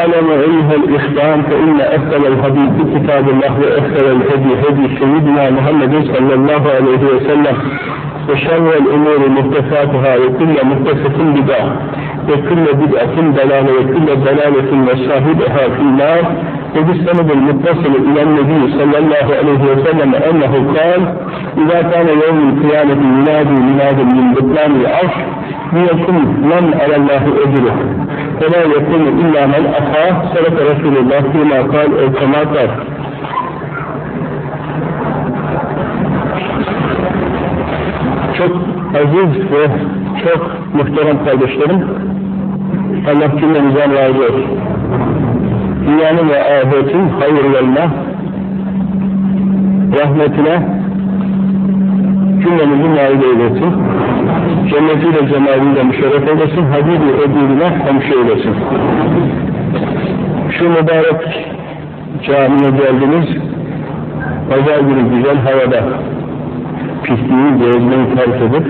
فاعلموا أيها الإخوان فإن أفضل الحديث كتاب الله وأفضل الهدي هدي سيدنا محمد صلى الله عليه وسلم وشر الأمور محدثاتها وكل محدثة بدعة وكل بدعة ضلالة وكل ضلالة وصاحبها في النار. وبالسند المتصل إلى النبي صلى الله عليه وسلم أنه قال إذا كان يوم القيامة ينادي مناد من بطلان العرش ليكن من على الله أجره ولا يكون إلا من أخاه صدق رسول الله فيما قال أو كما قال çok aziz ve çok muhterem kardeşlerim Allah cümlemizden razı olsun. Dünyanın ve ahiretin hayırlarına rahmetine cümlemizi nail eylesin. Cennetiyle cemaliyle müşerref eylesin. Habibi ödülüne komşu eylesin. Şu mübarek camiye geldiniz. Pazar günü güzel havada pisliği, gezmeyi terk edip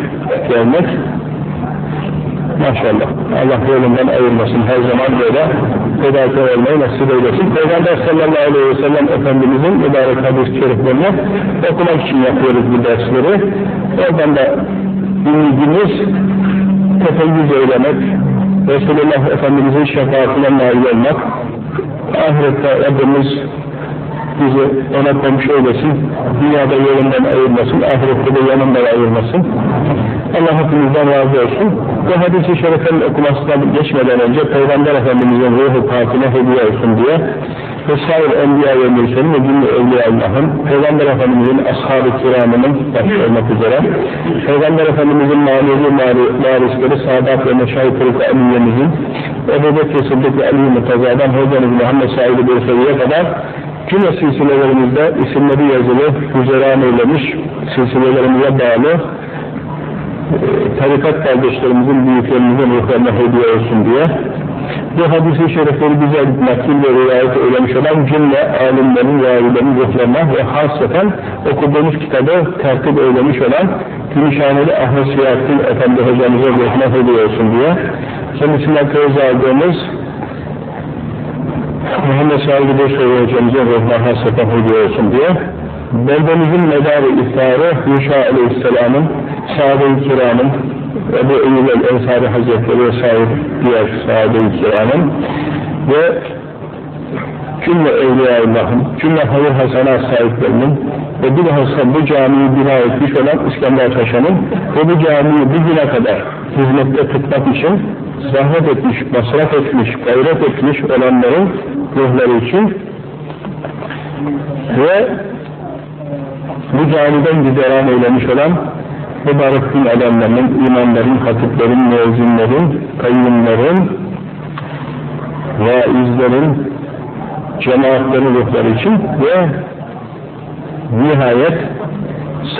gelmek maşallah. Allah yolundan ayırmasın. Her zaman böyle fedakar olmayı nasip eylesin. Peygamber sallallahu aleyhi ve sellem Efendimizin mübarek hadis-i şeriflerini okumak için yapıyoruz bu dersleri. Oradan da dinlediğimiz tefeyyüz eylemek, Resulullah Efendimizin şefaatine nail olmak, ahirette Rabbimiz bizi ona komşu eylesin, dünyada yolundan ayırmasın, ahirette de yanından ayırmasın. Allah hepimizden razı olsun. Bu hadis-i şeriflerin okumasına geçmeden önce Peygamber Efendimiz'in ruhu pakine hediye olsun diye vesaire enbiya ve mürselin ve cümle evliya Allah'ın, Peygamber Efendimiz'in ashab-ı kiramının başta olmak üzere, Peygamber Efendimiz'in manevi varisleri Sadat ve Meşahit Fırık Aliye'mizin, Ebu Bekir Sıddık ve Ali Mutaza'dan Hocamız Muhammed Said-i Bursa'ya kadar cümle silsilelerimizde isimleri yazılı, güzeran eylemiş, silsilelerimize bağlı, tarikat kardeşlerimizin, büyüklerimizin ruhlarına hediye olsun diye. Bu hadis-i şerifleri bize nakil ve rivayet eylemiş olan cümle alimlerin, yârilerin ruhlarına ve hasreten okuduğumuz kitabı tertip eylemiş olan Gümüşhaneli Ahmet Siyahattin Efendi hocamıza ruhuna hediye olsun diye. Kendisinden feyiz aldığımız Muhammed Beysoy hocamıza ruhuna hasreten hediye olsun diye. Beldemizin medarı iftarı Yuşa Aleyhisselam'ın sahabe-i kiramın Ebu Eyyub el-Ensari Hazretleri ve sahip diğer sahabe-i kiramın ve cümle Evliyaullah'ın, cümle hayır hasanat sahiplerinin ve bilhassa bu camiyi bina etmiş olan İskender Paşa'nın ve bu camiyi bugüne kadar hizmette tutmak için zahmet etmiş, masraf etmiş, gayret etmiş olanların ruhları için ve bu camiden güzeran eylemiş olan mübarek din adamlarının, imamların, hatiplerin, müezzinlerin, kayyumların, vaizlerin, cemaatlerin ruhları için ve nihayet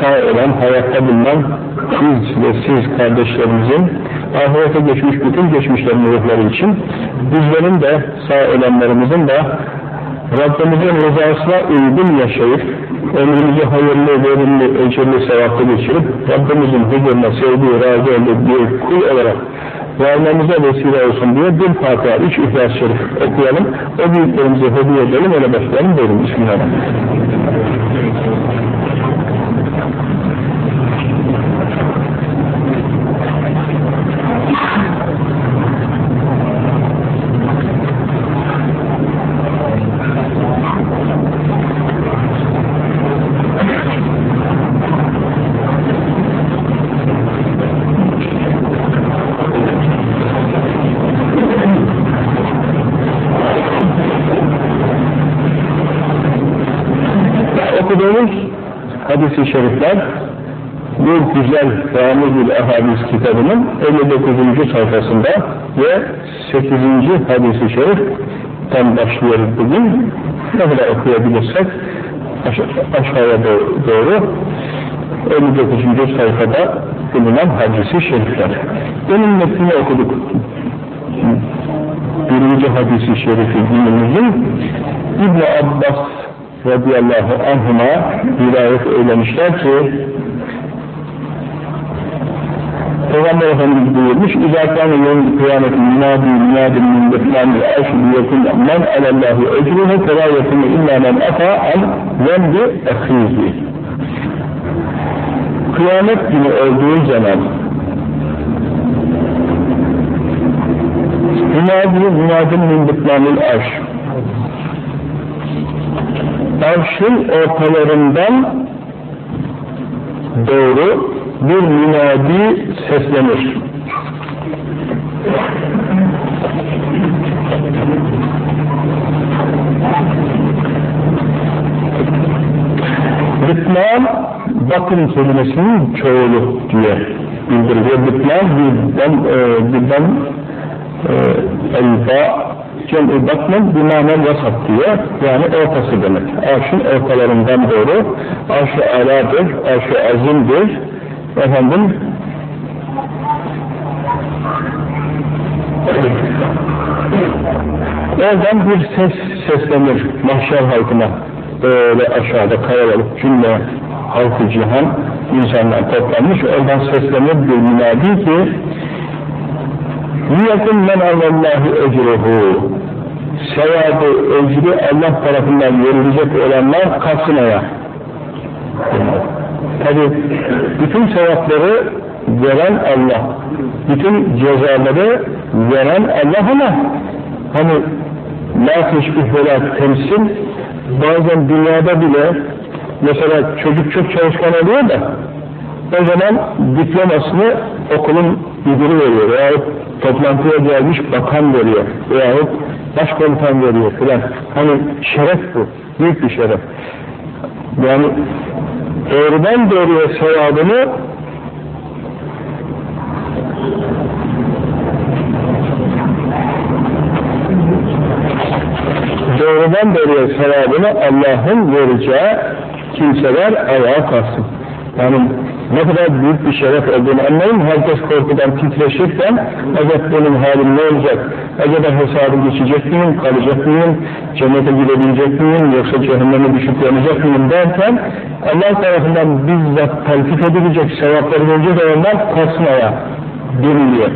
sağ olan, hayatta bulunan siz ve siz kardeşlerimizin ahirete geçmiş bütün geçmişlerin ruhları için bizlerin de sağ olanlarımızın da Rabbimizin rızasına uygun yaşayıp ömrümüzü hayırlı, verimli, ecirli, sevaplı geçirip Rabbimizin huzuruna sevdiği, razı olduğu bir kul olarak varmamıza vesile olsun diye bir Fatiha, üç İhlas-ı Şerif okuyalım. O büyüklerimize hediye edelim, öyle başlayalım. Buyurun, Bismillahirrahmanirrahim. Güzel Ramuzul Ahadis kitabının 59. sayfasında ve 8. hadis-i şeriften başlıyoruz bugün. Ne kadar okuyabilirsek aş aşağıya doğru 59. sayfada bulunan hadis-i şerifler. Benim metnini okuduk. Birinci hadis-i şerifi dinimizin İbn Abbas radıyallahu anhuma rivayet eylemişler ki Peygamber Efendimiz buyurmuş İzâkâne yevmi kıyameti minâdî minâdî min defnâni aşidî yakın men alallâhi ecrûne ferâ yakın illâ men afâ an zembi ehîzî Kıyamet günü olduğu zaman Minâdî minâdî min defnânil arş Arşın ortalarından doğru bir münadi seslenir. Bıtlan bakın kelimesinin çoğulu diye bildiriyor. Bıtlan birden, e, birden e, elba cem-i batnen binamen vasat diye yani ortası demek. Arşın ortalarından doğru. Arş-ı aladır, arş-ı azimdir. Efendim? Oradan bir ses seslenir mahşer halkına. Böyle aşağıda kalabalık cümle halkı cihan insanlar toplanmış. Oradan seslenir bir münadi ki Niyetin men Allahu ecruhu. Sevabı, ecri Allah tarafından verilecek olanlar kalksın ayağa. Tabi bütün sevapları veren Allah, bütün cezaları veren Allah ama hani la teşbih ve la temsil bazen dünyada bile mesela çocuk çok çalışkan oluyor da o zaman diplomasını okulun müdürü veriyor. Veyahut toplantıya gelmiş bakan veriyor veyahut başkomutan veriyor filan. Hani şeref bu. Büyük bir şeref. Yani doğrudan doğruya sevabını doğrudan doğruya sevabını Allah'ın vereceği kimseler ayağa kalksın. Yani ne kadar büyük bir şeref olduğunu anlayın. Herkes korkudan titreşirken acaba benim halim ne olacak? Acaba hesabı geçecek miyim? Kalacak mıyım? Cennete gidebilecek miyim? Yoksa cehenneme düşüp yanacak mıyım derken Allah tarafından bizzat telkif edilecek sevapları verecek olanlar kasmaya deniliyor.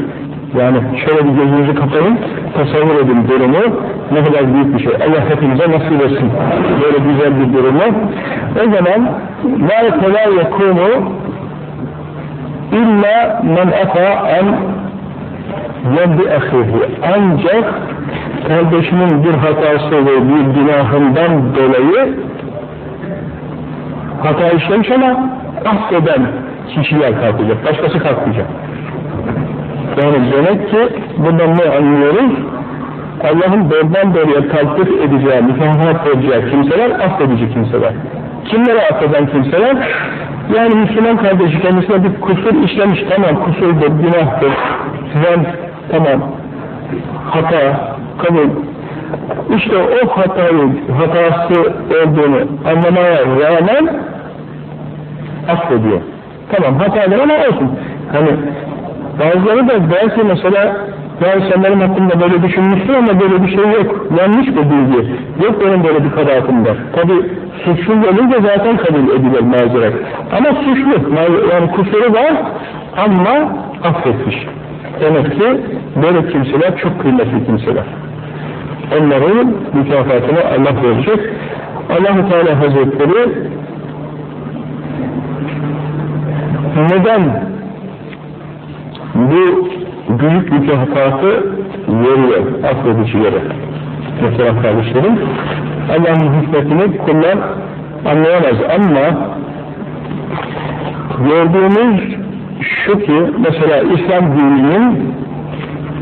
Yani şöyle bir gözünüzü kapayın, tasavvur edin durumu, ne kadar büyük bir şey. Allah hepimize nasip etsin böyle güzel bir durumu. O zaman la kolay yekunu illa men ata en yeddi ahihi. Ancak kardeşinin bir hatası ve bir günahından dolayı hata işlemiş ama affeden kişiler kalkacak. Başkası kalkmayacak. Yani demek ki bundan ne anlıyoruz? Allah'ın doğrudan doğruya kalkıp edeceği, mükafat vereceği kimseler affedici kimseler. Kimlere affeden kimseler? Yani Müslüman kardeşi kendisine bir kusur işlemiş, tamam kusurdur, günahtır, filan, tamam, hata, kabul. İşte o hatayı, hatası olduğunu anlamaya rağmen affediyor. Tamam hatadır ama olsun. Hani bazıları da belki mesela yani sen benim hakkımda böyle düşünmüşsün ama böyle bir şey yok. Yanlış bir bilgi. Yok benim böyle bir kabahatim var. Tabi suçlu olunca zaten kabul edilir mazeret. Ama suçlu. Yani kusuru var ama affetmiş. Demek ki böyle kimseler çok kıymetli kimseler. Onların mükafatını Allah verecek. allah Teala Hazretleri neden bu büyük mükafatı veriyor affedicilere. Mesela kardeşlerim, Allah'ın hikmetini kullar anlayamaz ama gördüğümüz şu ki mesela İslam dininin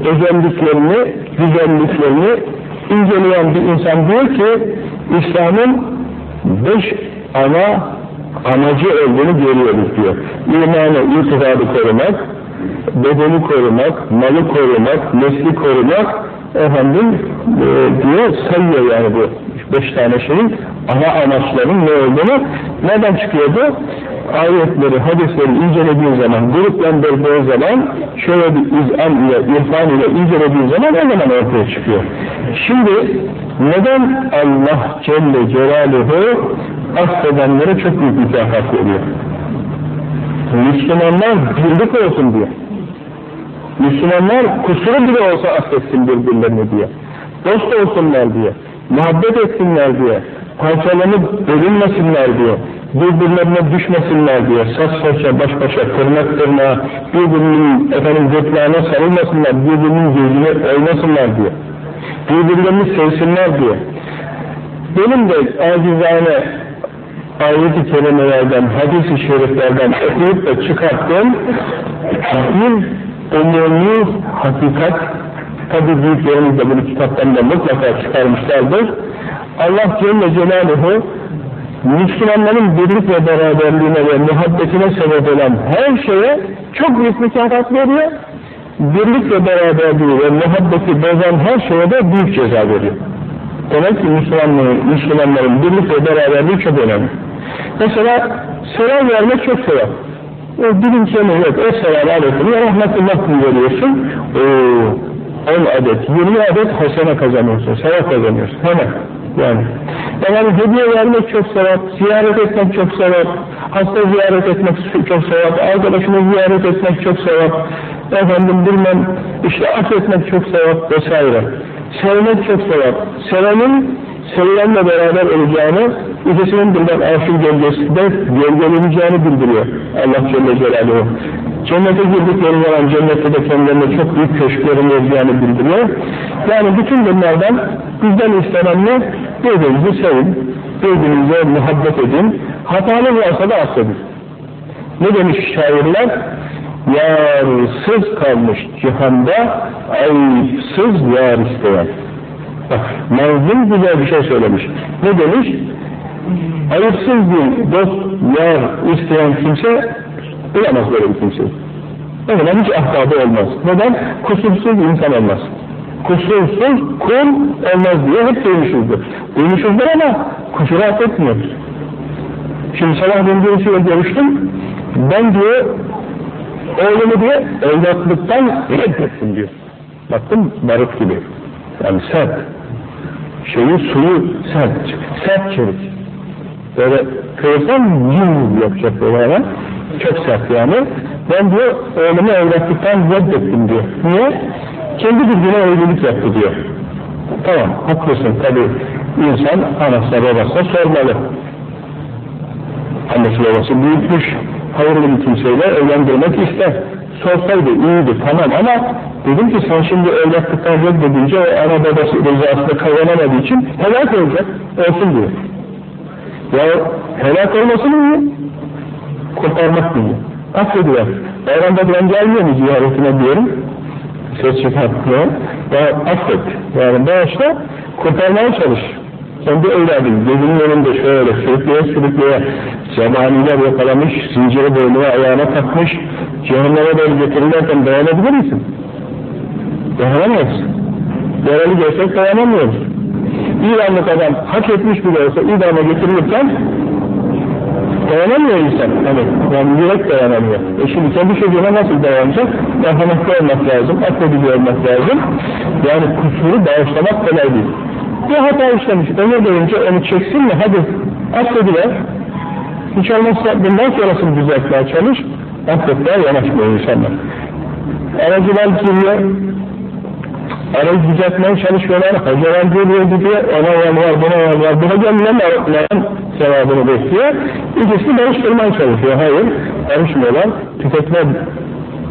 özelliklerini, güzelliklerini inceleyen bir insan diyor ki İslam'ın beş ana amacı olduğunu görüyoruz diyor. İmanı, itibarı korumak, bedeni korumak, malı korumak, nesli korumak efendim e, diye sayıyor yani bu beş tane şeyin ana amaçların ne olduğunu nereden çıkıyordu? Ayetleri, hadisleri incelediği zaman, gruplandırdığı zaman, şöyle bir izan ile, irfan ile incelediği zaman o zaman ortaya çıkıyor. Şimdi neden Allah Celle Celaluhu affedenlere çok büyük mükafat veriyor? Müslümanlar birlik olsun diye. Müslümanlar kusuru bile olsa affetsin birbirlerini diye. Dost olsunlar diye. Muhabbet etsinler diye. Parçalanıp bölünmesinler diye. Birbirlerine düşmesinler diye. Saç saça, baş başa, tırnak tırnağa, birbirinin efendim gırtlağına sarılmasınlar, birbirinin gözüne oymasınlar diye. Birbirlerini sevsinler diye. Benim de acizane ayet-i kerimelerden, hadis-i şeriflerden okuyup da çıkarttığım bir umumi hakikat, tabi büyüklerimiz de bunu kitaptan da mutlaka çıkarmışlardır. Allah Celle Celaluhu Müslümanların birlik ve beraberliğine ve muhabbetine sebep olan her şeye çok büyük mükafat veriyor. Birlik ve beraberliği ve muhabbeti bozan her şeye de büyük ceza veriyor. Demek ki Müslümanların, Müslümanların birlik ve beraberliği çok önemli. Mesela selam vermek çok sevap. O bilinçleme yok. Esselamu aleyküm ve rahmetullah veriyorsun. Oo, 10 adet, 20 adet hasene kazanıyorsun, sevap kazanıyorsun. Hemen. Yani. Yani hediye vermek çok sevap, ziyaret etmek çok sevap, hasta ziyaret etmek çok sevap, arkadaşını ziyaret etmek çok sevap, efendim bilmem işte affetmek çok sevap vesaire. Sevmek çok sevap. Sevenin sevilenle beraber olacağını, ikisinin birden arşın gölgesinde gölgeleneceğini bildiriyor Allah Celle Celaluhu. Cennete girdikleri zaman cennette de kendilerine çok büyük köşklerin olacağını bildiriyor. Yani bütün bunlardan bizden istenen ne? Birbirinizi sevin, birbirinize muhabbet edin, hatalı varsa da affedin. Ne demiş şairler? Yarsız kalmış cihanda ayıpsız yar isteyen. Bak, manzum güzel bir şey söylemiş. Ne demiş? Ayıpsız bir dost, yar isteyen kimse bulamaz böyle bir kimseyi. O zaman hiç ahbabı olmaz. Neden? Kusursuz insan olmaz. Kusursuz kul olmaz diye hep duymuşuzdur. Duymuşuzdur ama kusuru affetmiyoruz. Şimdi sabah ben birisiyle görüştüm. Ben diyor oğlumu diye evlatlıktan reddetsin diyor. Baktım barut gibi. Yani sert. Şeyin suyu sert. Sert çelik. Böyle kıyırsan yum yapacak böyle hemen. Çok sert yani. Ben diyor oğlumu evlatlıktan reddettim diyor. Niye? Kendi bildiğine evlilik yaptı diyor. Tamam haklısın tabi insan anasına babasına sormalı. Annesi babası büyütmüş, hayırlı bir kimseyle evlendirmek ister. Sorsaydı iyiydi tamam ama dedim ki sen şimdi evlatlıktan reddedince o ana babası rızasında kazanamadığı için helak olacak, olsun diyor. Ya helak olması mı? Kurtarmak iyi? Affediyor. Bayramda ben gelmiyor mu ziyaretine diyorum. Ses çıkartmıyor. Ya affet. Yani bağışla kurtarmaya çalış. Kendi evladın gözünün önünde şöyle sürükleye sürükleye zamaniler yakalamış, zinciri boynuna ayağına takmış, cehenneme doğru getirirlerken dayanabilir misin? Dayanamayız. Yaralı görsek dayanamıyoruz. İranlık adam hak etmiş bile olsa idama getirilirken dayanamıyor insan. Hani yani yürek dayanamıyor. E şimdi kendi çocuğuna nasıl dayanacak? Merhametli olmak lazım, affediliyor olmak lazım. Yani kusuru bağışlamak kolay değil. Bir hata işlemiş, ömür boyunca onu çeksin mi? Hadi affediler. Hiç olmazsa bundan sonrasını düzeltmeye çalış. Affetmeye yanaşmıyor insanlar. Aracılar giriyor, arayı düzeltmeye çalışıyorlar, hocalar geliyor gidiyor, ona yalvar, buna yalvar, buna gönlünden sevabını bekliyor. İkisi barıştırmaya çalışıyor. Hayır, barışmıyorlar. Tüketme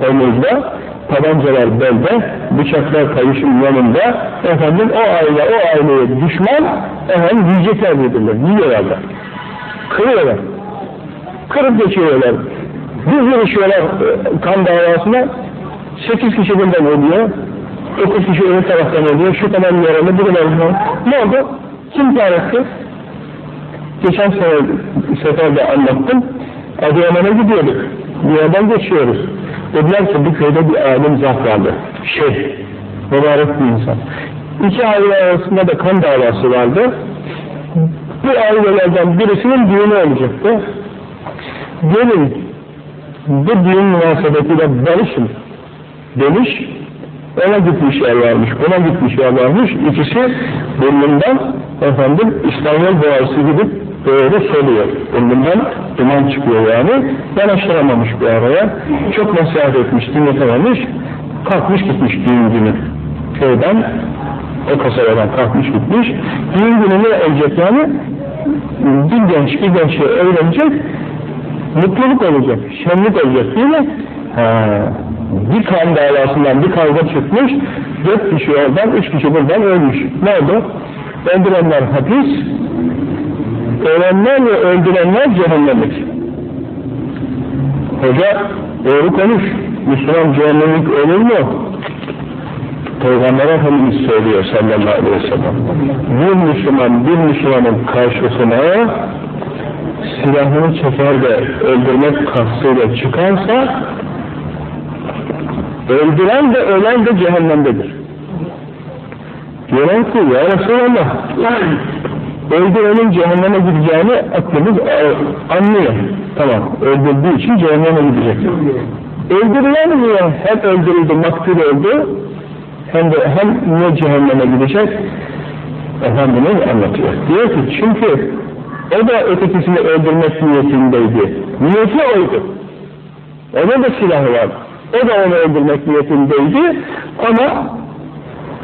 omuzda, tabancalar belde, bıçaklar kayışın yanında, efendim o aile, o aileye düşman, efendim yiyecekler birbirler, yiyorlar da. Kırıyorlar. Kırıp geçiyorlar. Bir yarışıyorlar kan davasına, sekiz kişi bundan ölüyor, dokuz kişi öbür taraftan ölüyor, şu kadar yaralı, bu kadar yaralı. Ne oldu? Kim etti? Geçen sene, seferde anlattım, Adıyaman'a gidiyorduk, bir yerden geçiyoruz. Dediler ki bu köyde bir alim zat vardı, şey, mübarek bir insan. İki aile arasında da kan davası vardı. Bu ailelerden birisinin düğünü olacaktı. Gelin, bu düğün münasebetiyle barışın demiş, ona gitmiş yer varmış, ona gitmiş yer. İkisi burnundan efendim İstanbul Boğazı gibi böyle soluyor. Burnundan duman çıkıyor yani. Yanaştıramamış bir araya. Çok nasihat etmiş, dinletememiş. kalkmış gitmiş düğün günü. Köyden, o kasabadan kalkmış gitmiş. Düğün günü ne olacak yani? Bir genç, bir genç evlenecek, mutluluk olacak, şenlik olacak değil mi? Ha, bir kan davasından bir kavga çıkmış, dört kişi oradan, üç kişi buradan ölmüş. Ne oldu? Öldürenler hapis, ölenler ve öldürenler cehennemlik. Hoca doğru konuş, Müslüman cehennemlik olur mu? Peygamber Efendimiz söylüyor sallallahu aleyhi ve sellem. Bir Müslüman bir Müslümanın karşısına silahını çeker de öldürmek kastıyla çıkarsa öldüren de ölen de cehennemdedir. Diyorlar ki ya Resulallah öldürenin cehenneme gideceğini aklımız anlıyor. Tamam öldürdüğü için cehenneme gidecek. Öldürülen niye hem öldürüldü, maktul öldü hem de hem ne cehenneme gidecek Efendimiz anlatıyor. Diyor ki çünkü o da ötekisini öldürmek niyetindeydi. Niyeti oydu. Onun da silahı var. O da onu öldürmek niyetindeydi ama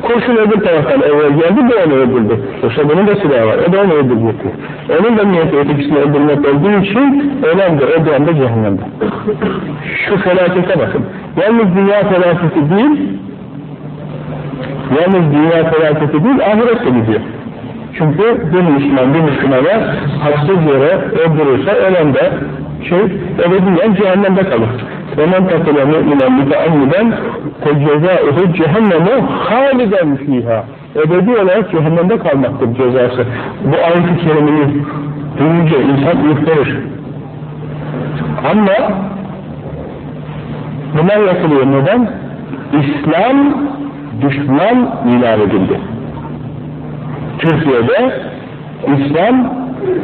kurşun öbür taraftan evvel geldi de onu öldürdü. Yoksa bunun da silahı var. O da onu öldürecekti. Onun da niyeti ötekisini öldürmek olduğu için ölen de öldüren de cehennemde. Şu felakete bakın. Yalnız dünya felaketi değil, yalnız dünya felaketi değil, ahiret de gidiyor. Çünkü bir Müslüman bir Müslümana haksız yere öldürürse ölen de şey, ebediyen cehennemde kalır. وَمَنْ قَتَلَ مُؤْمِنًا مُتَعَمِّدًا فَجَزَاؤُهُ cehenneme haliden fiha. Ebedi olarak cehennemde kalmaktır cezası. Bu ayet-i kerimeyi duyunca insan ürperir. Ama bunlar yapılıyor neden? İslam düşman ilan edildi. Türkiye'de İslam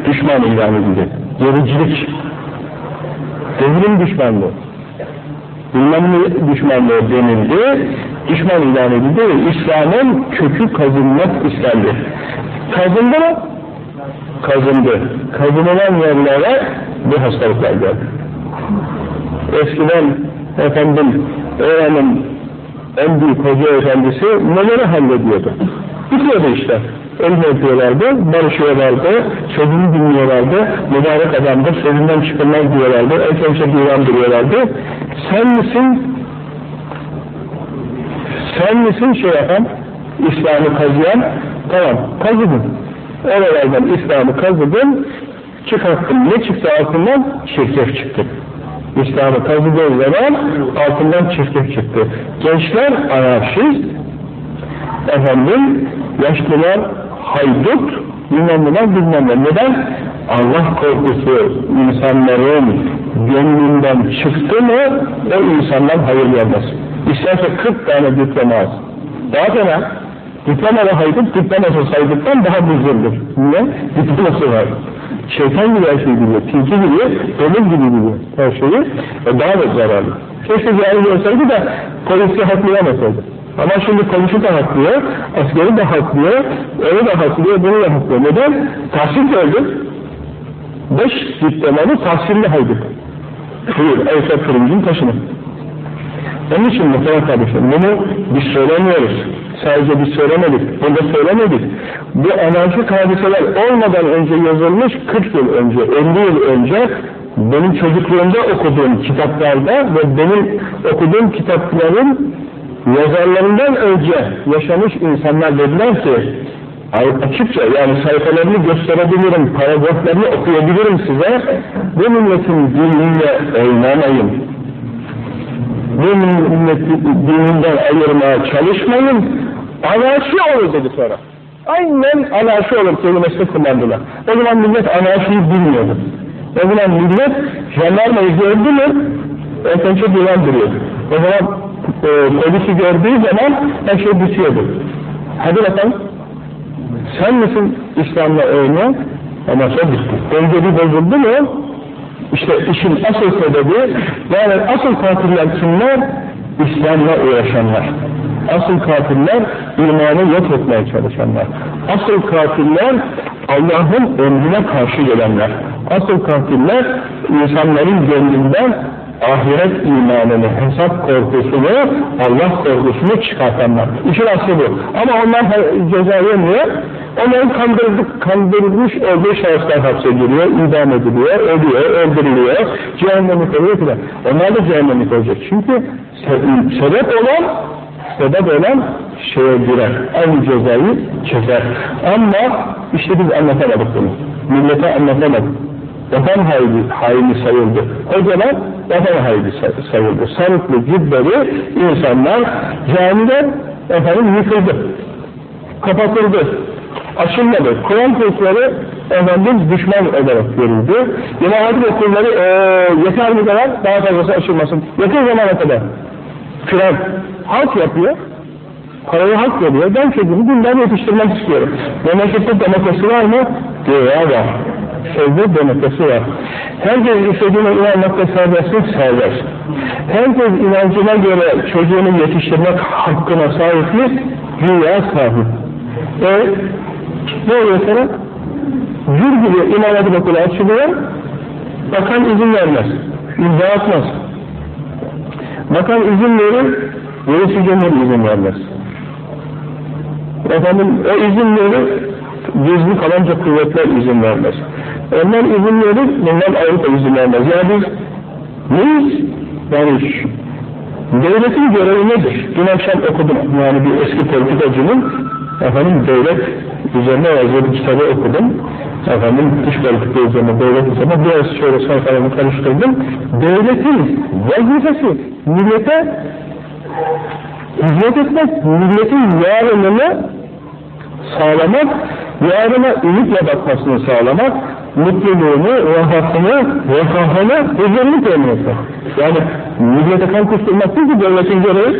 düşman ilan edildi. Gericilik, devrim düşmanlığı, bilmem düşmanlığı denildi, düşman ilan edildi ve İslam'ın kökü kazınmak istendi. Kazındı mı? Kazındı. Kazınılan yerlere bu hastalıklar geldi. Eskiden efendim öğrenin en büyük hoca efendisi neleri hallediyordu? Bitiyordu işte. Elini öpüyorlardı, barışıyorlardı, sözünü dinliyorlardı, mübarek adamdır, sözünden çıkılmaz diyorlardı, erkençe divan duruyorlardı. Sen misin, sen misin şey yapan, İslam'ı kazıyan, tamam, kazıdın. Oralardan İslam'ı kazıdın, çıkarttın, ne çıktı altından? Çirkef çıktı. İslam'ı kazıdığı zaman altından çirkef çıktı. Gençler anarşist, efendim, yaşlılar haydut, bilmem neler bilmem ne. Neden? Allah korkusu insanların gönlünden çıktı mı o insandan hayır gelmez. İsterse 40 tane diploma az. Daha fena. Diplomalı haydut, diplomasız hayduttan daha buzurdur. Niye? Diploması var. Şeytan gibi her şeyi biliyor, tilki gibi, ölüm gibi biliyor her şeyi. E daha da zararlı. Keşke cahil olsaydı da polisi haklayamasaydı. Ama şimdi komşu da haklıyor, askeri de haklıyor, onu da haklıyor, bunu da haklıyor. Neden? Tahsil gördü. Beş diplomalı tahsilli haydut. Buyur, Eysa Kırımcı'nın taşını. Onun için muhtemelen kardeşim, bunu biz söylemiyoruz. Sadece biz söylemedik, bunu da söylemedik. Bu anarşik hadiseler olmadan önce yazılmış 40 yıl önce, 50 yıl önce benim çocukluğumda okuduğum kitaplarda ve benim okuduğum kitapların yazarlarından önce yaşamış insanlar dediler ki açıkça yani sayfalarını gösterebilirim, paragraflarını okuyabilirim size. Bu milletin diniyle oynamayın bu milletin dininden ayırmaya çalışmayın. Anarşi olur dedi sonra. Aynen anarşi olur kelimesini kullandılar. O zaman millet anarşiyi bilmiyordu. O zaman millet jandarmayı gördü mü önce divan duruyordu o zaman e, polisi gördüğü zaman her şey bitiyordu. Hadi bakalım. Sen misin İslam'la oynayan? Ama sonra bitti. Dengeli bozuldu mu? İşte işin asıl sebebi, yani asıl katiller kimler? İslam'la uğraşanlar. Asıl katiller imanı yok etmeye çalışanlar. Asıl katiller Allah'ın emrine karşı gelenler. Asıl katiller insanların gönlünden ahiret imanını, hesap korkusunu, Allah korkusunu çıkartanlar. İşin aslı bu. Ama onlar ceza yemiyor. Onların kandırdık, kandırılmış olduğu şahıslar hapsediliyor, idam ediliyor, ölüyor, öldürülüyor, cehennemlik oluyor filan. Onlar da cehennemlik olacak. Çünkü sebep olan sebep olan şeye girer. Aynı cezayı çeker. Ama işte biz anlatamadık bunu. Millete anlatamadık. Vatan haini, haini sayıldı. Hocalar vatan haini sayıldı. Sarıklı cübbeli insanlar camide efendim yıkıldı. Kapatıldı. Açılmadı. Kur'an kursları efendim düşman olarak görüldü. Yine hadis okulları ee, yeter mi kadar daha fazlası açılmasın. Yakın zamana kadar. Filan halk yapıyor. Parayı halk veriyor. Ben çocuğumu günden yetiştirmek istiyorum. Memlekette demokrasi var mı? Diyor var. Sözde demokrasi var. Herkes istediğine inanmakta serbestlik serbest. Herkes inancına göre çocuğunu yetiştirmek hakkına sahip mi? Dünya sahip. E, ne oluyor sana? Gül gibi İmam okulu açılıyor, bakan izin vermez, imza atmaz. Bakan izin verir, reisi cumhur izin vermez. Efendim, o izin verir, gizli kalanca kuvvetler izin vermez. Onlar izin verir, bundan Avrupa izin vermez. Yani biz neyiz? Yani devletin görevi nedir? Dün akşam okudum, yani bir eski politikacının efendim devlet üzerine yazdığı kitabı okudum. Efendim dış politika üzerine devlet üzerine biraz şöyle sayfalarını karıştırdım. Devletin vazifesi millete hizmet etmek, milletin yarınını sağlamak, yarına ümitle bakmasını sağlamak, mutluluğunu, rahatını, refahını, huzurunu temin etmek. Yani millete kan kusturmak değil ki devletin görevi.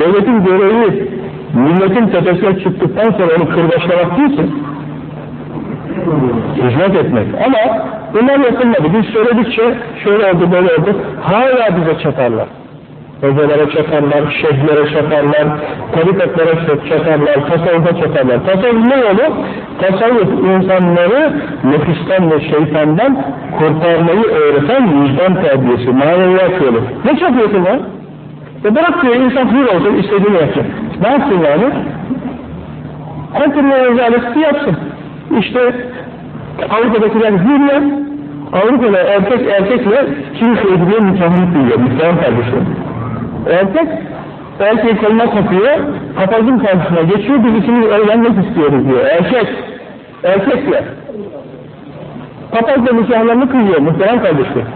Devletin görevi milletin tepesine çıktıktan sonra onu kırbaçlamak değil ki. Hizmet etmek. Ama bunlar yakınmadı. Biz söyledikçe şöyle oldu böyle oldu. Hala bize çatarlar. Hocalara çatarlar, şeyhlere çatarlar, tarikatlara çatarlar, tasavvufa çatarlar. Tasavvuf ne yolu? Tasavvuf insanları nefisten ve şeytandan kurtarmayı öğreten vicdan terbiyesi, maneviyat yolu. Ne çapıyorsun lan? E bırak diyor insan hür olsun, istediğini yapsın. Ne yapsın yani? Her türlü rezaleti yapsın. İşte Avrupa'dakiler hürler, Avrupa'da erkek erkekle kim sevgiliye nikahını kıyıyor, Müslüman kardeşlerim. Erkek, erkeği koluna takıyor, papazın karşısına geçiyor, biz ikimiz evlenmek istiyoruz diyor. Erkek, erkekle. Papaz da nikahlarını kıyıyor, muhtemelen kardeşlerim.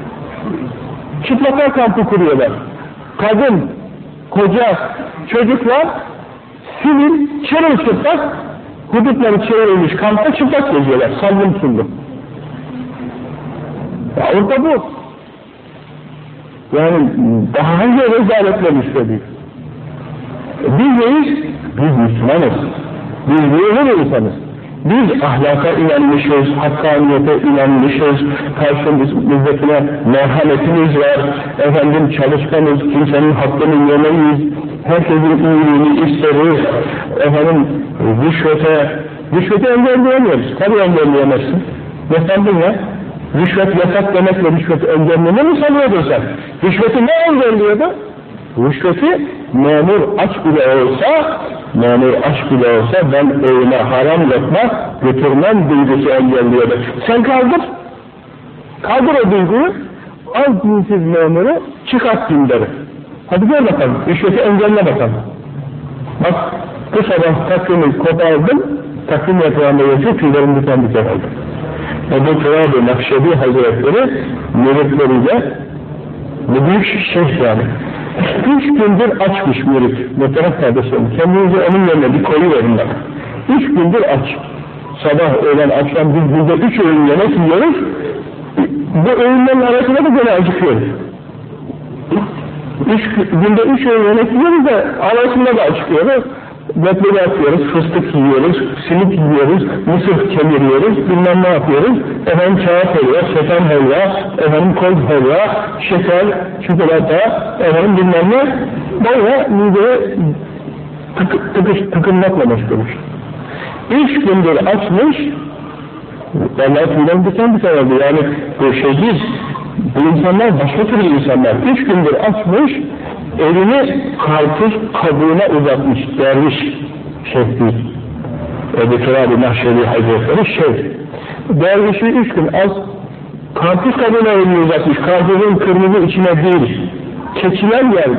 Çıplaklar kampı kuruyorlar. Kadın, koca, çocuklar sivil, çırılçıplak hudutları çevrilmiş kampta çıplak geziyorlar. Sallım sullum. Avrupa bu. Yani daha hangi rezaletler işledik? Biz neyiz? Biz Müslümanız. Biz mümin insanız. Biz ahlaka inanmışız, hakkaniyete inanmışız, karşımızdakine merhametimiz var, efendim çalışkanız, kimsenin hakkını yemeyiz, herkesin iyiliğini isteriz, efendim rüşvete, rüşveti engelleyemiyoruz, tabi engelleyemezsin. Ne sandın ya? Rüşvet yasak demekle rüşveti engelleme mi sanıyordun sen? Rüşveti ne engelliyordu? Rüşveti memur aç bile olsa, memur aç bile olsa ben evine haram lokma götürmem duygusu engelliyordu. Sen kaldır, kaldır o duyguyu, al dinsiz memuru, çıkart dinleri. Hadi gel bakalım, rüşveti engelle bakalım. Bak, bu sabah takvimi kopardım, takvim yaprağında yazıyor, tüylerim diken diken oldu. Ebu Turabi Nakşebi Hazretleri müritleriyle bu şeyh yani. Üç gündür açmış mürit. Muhterem kardeşlerim. Kendinizi onun yerine bir koyu verin bak. Üç gündür aç. Sabah, öğlen, akşam biz günde üç öğün yemek yiyoruz. Bu öğünlerin arasında da gene acıkıyoruz. Üç, günde üç öğün yemek yiyoruz da arasında da acıkıyoruz. Bötleri atıyoruz, fıstık yiyoruz, simit yiyoruz, mısır kemiriyoruz, bilmem ne yapıyoruz. Efendim kağıt helva, şeker helva, efendim koz helva, şeker, çikolata, efendim bilmem ne. Böyle mideye tık, tıkış, tıkınmakla meşgulmuş. Üç gündür açmış, Vallahi tüylerim diken diken oldu. Yani bu değil, Bu insanlar başka türlü insanlar. Üç gündür açmış, elini karpuz kabuğuna uzatmış derviş şekli. Ebu Turabi Nahşeli Hazretleri şey, dervişi üç gün az karpuz kabuğuna elini uzatmış, karpuzun kırmızı içine değil, keçiler yer,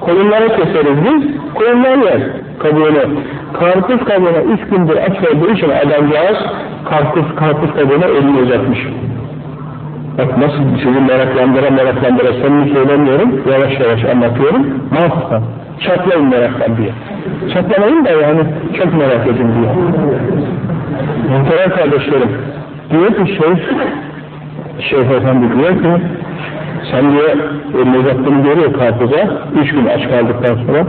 koyunlara keseriz biz, koyunlar yer kabuğunu. Karpuz kabuğuna üç gündür aç verdiği için adamcağız karpuz, karpuz kabuğuna elini uzatmış. Bak nasıl sizi meraklandıra meraklandıra sonunu söylemiyorum, yavaş yavaş anlatıyorum. Mahsustan. Çatlayın meraktan diye. Çatlamayın da yani çok merak edin diye. Muhterem kardeşlerim, diyor ki Şeyh, Şeyh Efendi diyor ki, sen diyor, elini uzattığını görüyor karpuza, üç gün aç kaldıktan sonra,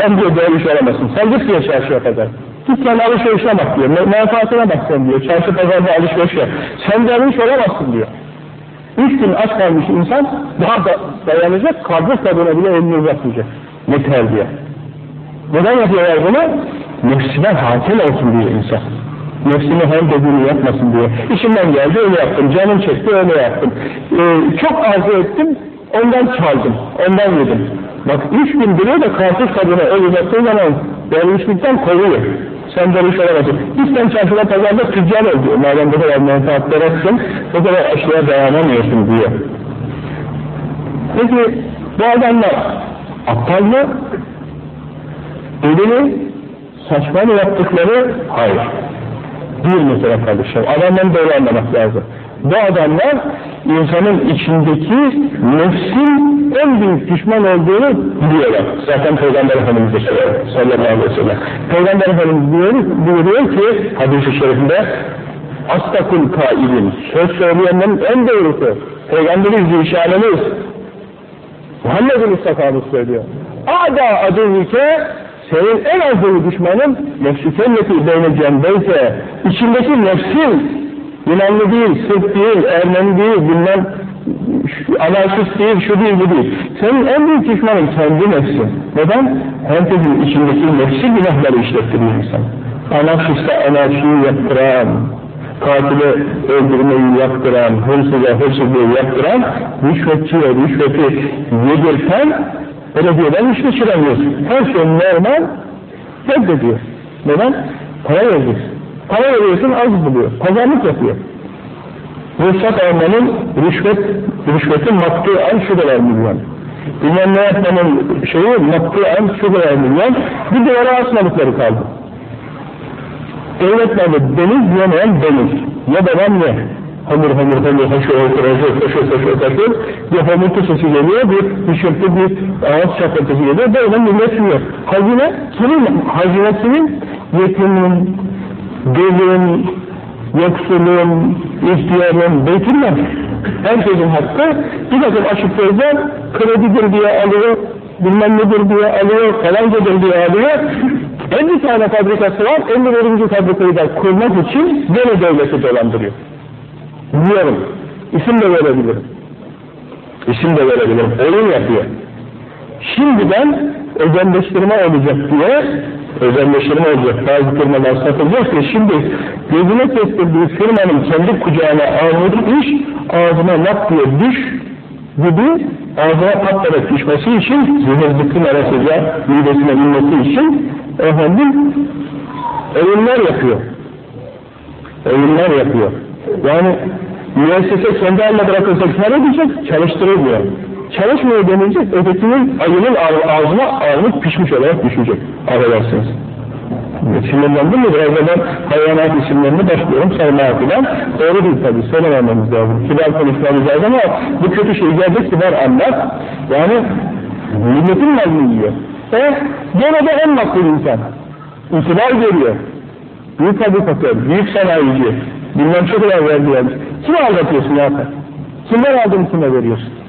sen diyor derviş olamazsın, sen git diyor çarşıya kadar. Git sen alışverişine bak diyor, menfaatine bak sen diyor, çarşı pazarda alışveriş yap. Sen derviş olamazsın diyor. Üç gün aç kalmış insan daha da dayanacak, karpuz tadına bile elini uzatmayacak. Ne terbiye. Neden yapıyorlar bunu? Nefsine hakim olsun diye insan. Nefsini her dediğini yapmasın diye. İşimden geldi öyle yaptım, canım çekti öyle yaptım. Ee, çok arzu ettim, ondan çaldım, ondan yedim. Bak üç gün duruyor da karpuz tadına el uzattığı zaman dervişlikten kovuyor. Sen derviş olamazsın. İsten çarşıda pazarda tüccar ol diyor. Madem bu kadar menfaatler etsin, bu kadar aşağıya dayanamıyorsun diyor. Peki bu adamlar aptal mı? Deli? Saçma mı yaptıkları? Hayır. Bir mesela kardeşler. Adamları böyle anlamak lazım. Bu adamlar insanın içindeki nefsin en büyük düşman olduğunu biliyorlar. Zaten Peygamber Efendimiz de söylüyor sallallahu aleyhi ve. Peygamber Efendimiz diyor, buyuruyor ki hadis-i şerifinde Astakul kailin, söz söyleyenlerin en doğrusu, Peygamberiz zişanemiz, Muhammed'in Mustafa'mız söylüyor. Ada aduvike senin en azılı düşmanın nefsi kelleti beyne cembeyse içindeki nefsin Yunanlı değil, Sırp değil, Ermeni değil, bilmem anarşist değil, şu değil, bu değil. Senin en büyük düşmanın kendi nefsin. Neden? Herkesin içindeki nefsi günahları işlettiriyor insan. Anarşiste anarşiyi yaptıran, katili öldürmeyi yaptıran, hırsıza hırsızlığı yaptıran, rüşvetçiye rüşveti yedirten, belediyeden iş geçiremiyorsun. Her şey normal, reddediyor. Neden? Para vereceksin. Para veriyorsun az buluyor. Pazarlık yapıyor. Ruhsat almanın rüşvet, rüşvetin maktuan şu kadar milyon. Bilmem ne yapmanın şeyi maktuan şu kadar milyon. Bir duvara asmadıkları kaldı. Devlet malı deniz yemeyen deniz. Ya babam ye. Hamur hamur hamur haşır haşır haşır haşır haşır haşır bir homurtu sesi geliyor, bir hışırtı bir ağız çakırtısı geliyor, böyle millet yiyor. Hazine, kimin hazinesinin yetimin, gelin, yoksulun, ihtiyarın, beytullah. Herkesin hakkı bir takım açık sözler kredidir diye alıyor, bilmem nedir diye alıyor, falancadır diye alıyor. 50 tane fabrikası var, 51. fabrikayı da kurmak için gene devleti dolandırıyor. Biliyorum, isim de verebilirim. İsim de verebilirim, oyun yapıyor. Şimdiden özelleştirme olacak diye özelleştirme olacak, bazı firmalar satılacak ki şimdi gözüne kestirdiği firmanın kendi kucağına aldığı iş ağzına lap diye düş gibi ağzına patlarak düşmesi için zehirlikli arasıca midesine inmesi için efendim oyunlar yapıyor. Oyunlar yapıyor. Yani müessese kendi haline bırakırsa kar edecek, çalıştırılmıyor. Çalışmıyor denince ötekinin ayının ağzına ağzını pişmiş olarak düşecek. Affedersiniz. Sinirlendim mi biraz zaman hayvanat isimlerini başlıyorum saymaya filan. Doğru değil tabi söylemememiz lazım. Kibar konuşmamız lazım ama bu kötü şey geldi kibar anlat. Yani milletin malını yiyor. E gene de en makbul insan. İtibar görüyor. Büyük fabrikatör, büyük sanayici. Bilmem çok kadar verdi yani. Kime aldatıyorsun ya? Kimden aldın kime veriyorsun?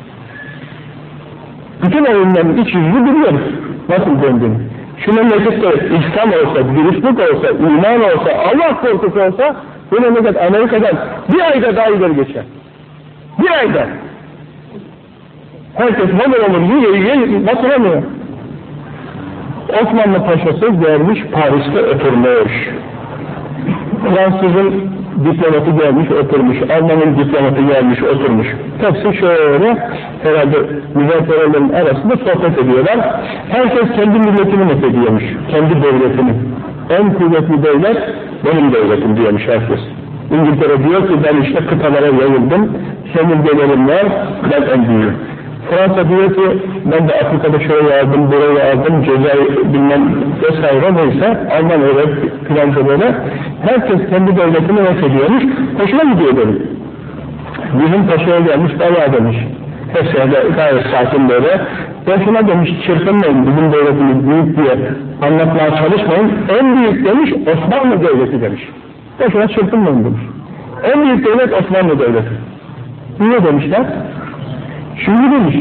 Bütün oyunların iç yüzünü biliyoruz. Nasıl döndüğünü. Şu memlekette İslam olsa, dürüstlük olsa, iman olsa, Allah korkusu olsa bu memleket Amerika'dan bir ayda daha ileri geçer. Bir ayda. Herkes hamur hamur yiyor, yiyor, batıramıyor. Osmanlı Paşası gelmiş Paris'te oturmuş. Fransızın diplomatı gelmiş oturmuş, Alman'ın diplomatı gelmiş oturmuş. Hepsi şöyle herhalde müzakerelerin arasında sohbet ediyorlar. Herkes kendi milletini methediyormuş, kendi devletini. En kuvvetli devlet benim devletim diyormuş herkes. İngiltere diyor ki ben işte kıtalara yayıldım, sömürgelerim var, ben en büyüğüm. Fransa diyor ki ben de Afrika'da şöyle yardım, buraya yardım, Cezayir bilmem vesaire neyse Alman öyle filanca böyle herkes kendi devletini reddediyormuş. Hoşuna gidiyor benim. Bizim paşaya gelmiş bayağı demiş. Hepsi gayet sakin böyle. Boşuna demiş çırpınmayın bizim devletimiz büyük diye anlatmaya çalışmayın. En büyük demiş Osmanlı devleti demiş. Boşuna çırpınmayın demiş. En büyük devlet Osmanlı devleti. Niye demişler? Çünkü demiş,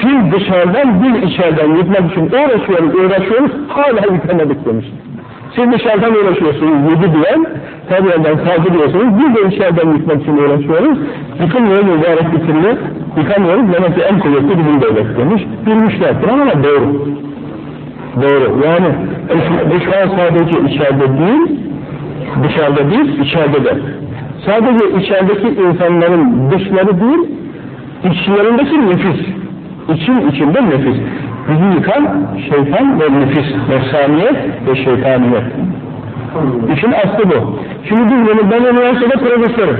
siz dışarıdan bir içeriden yıkmak için uğraşıyoruz, uğraşıyoruz, hala yıkamadık demiş. Siz dışarıdan uğraşıyorsunuz, yedi diyen, her yerden saldırıyorsunuz, biz de içeriden yıkmak için uğraşıyoruz, yıkılmıyor mübarek bir türlü, yıkamıyoruz, demek ki en kuvvetli bizim devlet demiş. Bilmişlerdir ama doğru. Doğru, yani düşman sadece içeride değil, dışarıda değil, içeride de. Sadece içerideki insanların dışları değil, İçlerindeki nefis, için içinde nefis. Bizi yıkan şeytan ve nefis, nefsaniyet ve şeytaniyet. İşin aslı bu. Şimdi biz bunu, ben üniversitede profesörüm.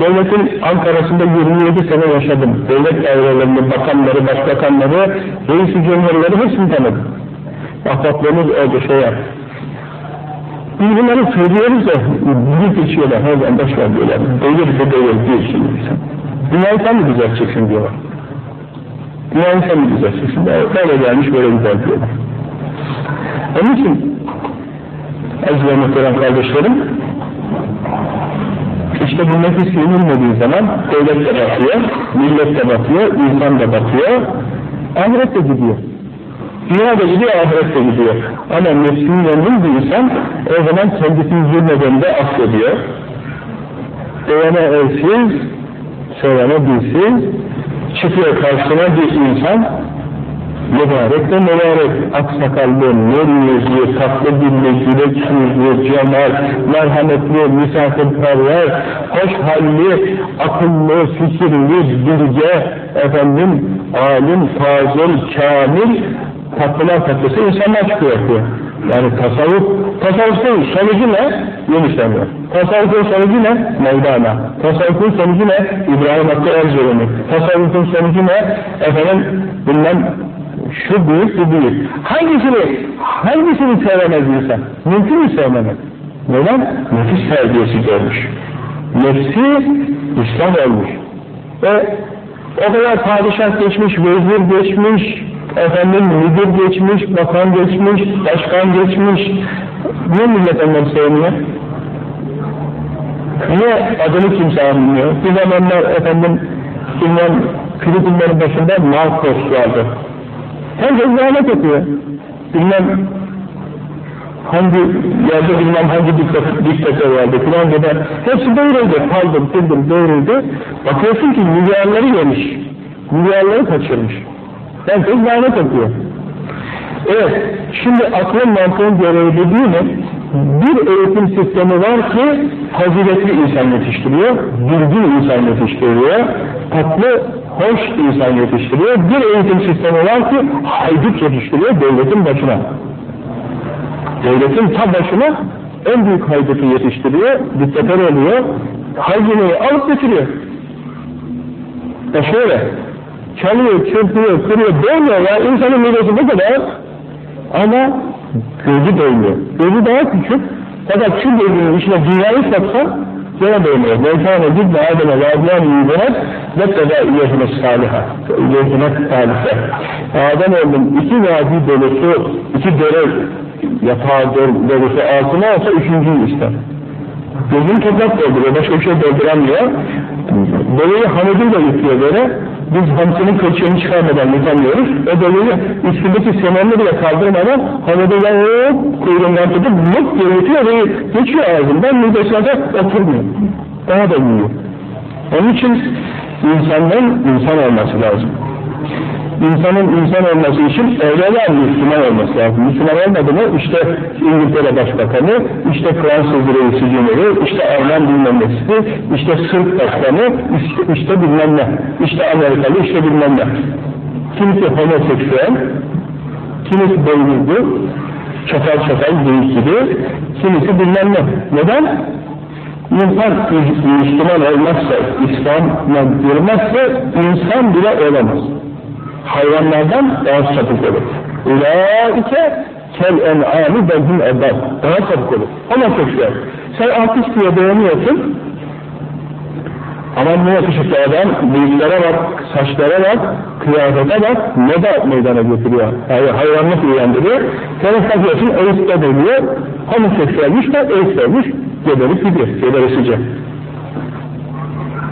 Devletin Ankara'sında 27 sene yaşadım. Devlet dairelerini, bakanları, başbakanları, reis cumhurları hepsini tanıdım. Ahbaplığımız oldu şey yap. Biz bunları söylüyoruz da büyük geçiyorlar, her zaman boş diyorlar. Devir bu devir diyor şimdi. Dünyayı sen mi düzelteceksin diyorlar. Dünyayı sen mi düzelteceksin? Böyle gelmiş böyle güzel diyorlar. Onun için aziz ve muhterem kardeşlerim işte bu nefis yenilmediği zaman devlet de batıyor, millet de batıyor, insan da batıyor, ahiret de gidiyor. Dünya da gidiyor, ahiret de gidiyor. Ama nefsini yendiği bir insan o zaman kendisini zulmedeni affediyor. Değene elsiz, söyleme bilsiz, çıkıyor karşısına bir insan, mübarek de mübarek, aksakallı, nur yüzlü, tatlı dilli, güleç yüzlü, cemal, merhametli, misafirperver, hoş halli, akıllı, fikirli, bilge, efendim, alim, fazıl, kamil, tatlılar tatlısı insanlar çıkıyor diyor. Yani tasavvuf, tasavvufun sonucu ne? Yunus Emre. Tasavvufun sonucu ne? Mevlana. Tasavvufun sonucu ne? İbrahim Hakkı Erzurum'u. Tasavvufun sonucu ne? Efendim, bilmem şu büyük, bu büyük. Hangisini, hangisini sevemez insan? Mümkün mü sevmemek? Neden? Nefis terbiyesi görmüş. Nefsi İslam olmuş. Ve o kadar padişah geçmiş, vezir geçmiş, efendim müdür geçmiş, bakan geçmiş, başkan geçmiş. Niye millet onları sevmiyor? Niye adını kimse anlıyor? Bir zamanlar efendim bilmem Filipinlerin başında Marcos vardı. Herkes lanet ediyor. Bilmem hangi yerde bilmem hangi diktatör vardı filan kadar. Hepsi böyleydi. Kaldım, sildim, böyleydi. Bakıyorsun ki milyarları yemiş. Milyarları kaçırmış. Herkes lanet ediyor. Evet, şimdi aklın mantığın gereği dediğini bir eğitim sistemi var ki faziletli insan yetiştiriyor, bilgin insan yetiştiriyor, tatlı, hoş insan yetiştiriyor. Bir eğitim sistemi var ki haydut yetiştiriyor devletin başına. Devletin tam başına en büyük haydutu yetiştiriyor, diktatör oluyor, hazineyi alıp götürüyor. E şöyle, çalıyor, çırpıyor, kırıyor, doymuyor ya, insanın midesi bu kadar. Ama gözü doymuyor. Gözü daha küçük, fakat şu gözünün içine dünyayı soksa, gene doymuyor. Mevkâne gidme Adem'e vâdiyân yüzüne, vekkada üyehine sâliha, üyehine sâlihe. Adem oğlum iki vadi dolusu, iki dere yatağı dolusu altına olsa üçüncüyü ister. Gözünü toprak dolduruyor, başka bir şey dolduramıyor. Dolayı hamuduyla yıkıyor böyle, biz hamsinin kılçığını çıkarmadan yutamıyoruz. O dolayı üstündeki semenini bile kaldırmadan hamuduyla hop kuyruğundan tutup mık diye yutuyor ve geçiyor ağzından midesine de oturmuyor. Daha da yiyor. Onun için insanların insan olması lazım. İnsanın insan olması için evvela Müslüman olması lazım. Müslüman olmadı mı işte İngiltere Başbakanı, işte Fransız reisi cumhuru, işte Alman bilmem nesi, işte Sırp başkanı, işte, işte bilmem ne, işte Amerikalı, işte bilmem ne. Kimisi homoseksüel, kimisi boynuzlu, çakal çakal büyük kimisi bilmem ne. Neden? İnsan Müslüman olmazsa, İslam'a girmezse insan bile olamaz. Hayvanlardan daha sapık olur. Ulaike kel en'âmi belhum ebbab. Daha sapık olur. Homoseksüel. Sen artist diye beğeniyorsun, ama ne yakışıklı adam, bıyıklara bak, saçlara bak, kıyafete bak, ne da meydana getiriyor. Yani hayvanlık uyandırıyor. Sen bakıyorsun, Eğit'te dönüyor, homoseksüelmiş de Eğit olmuş, geberip gidiyor, geberisice.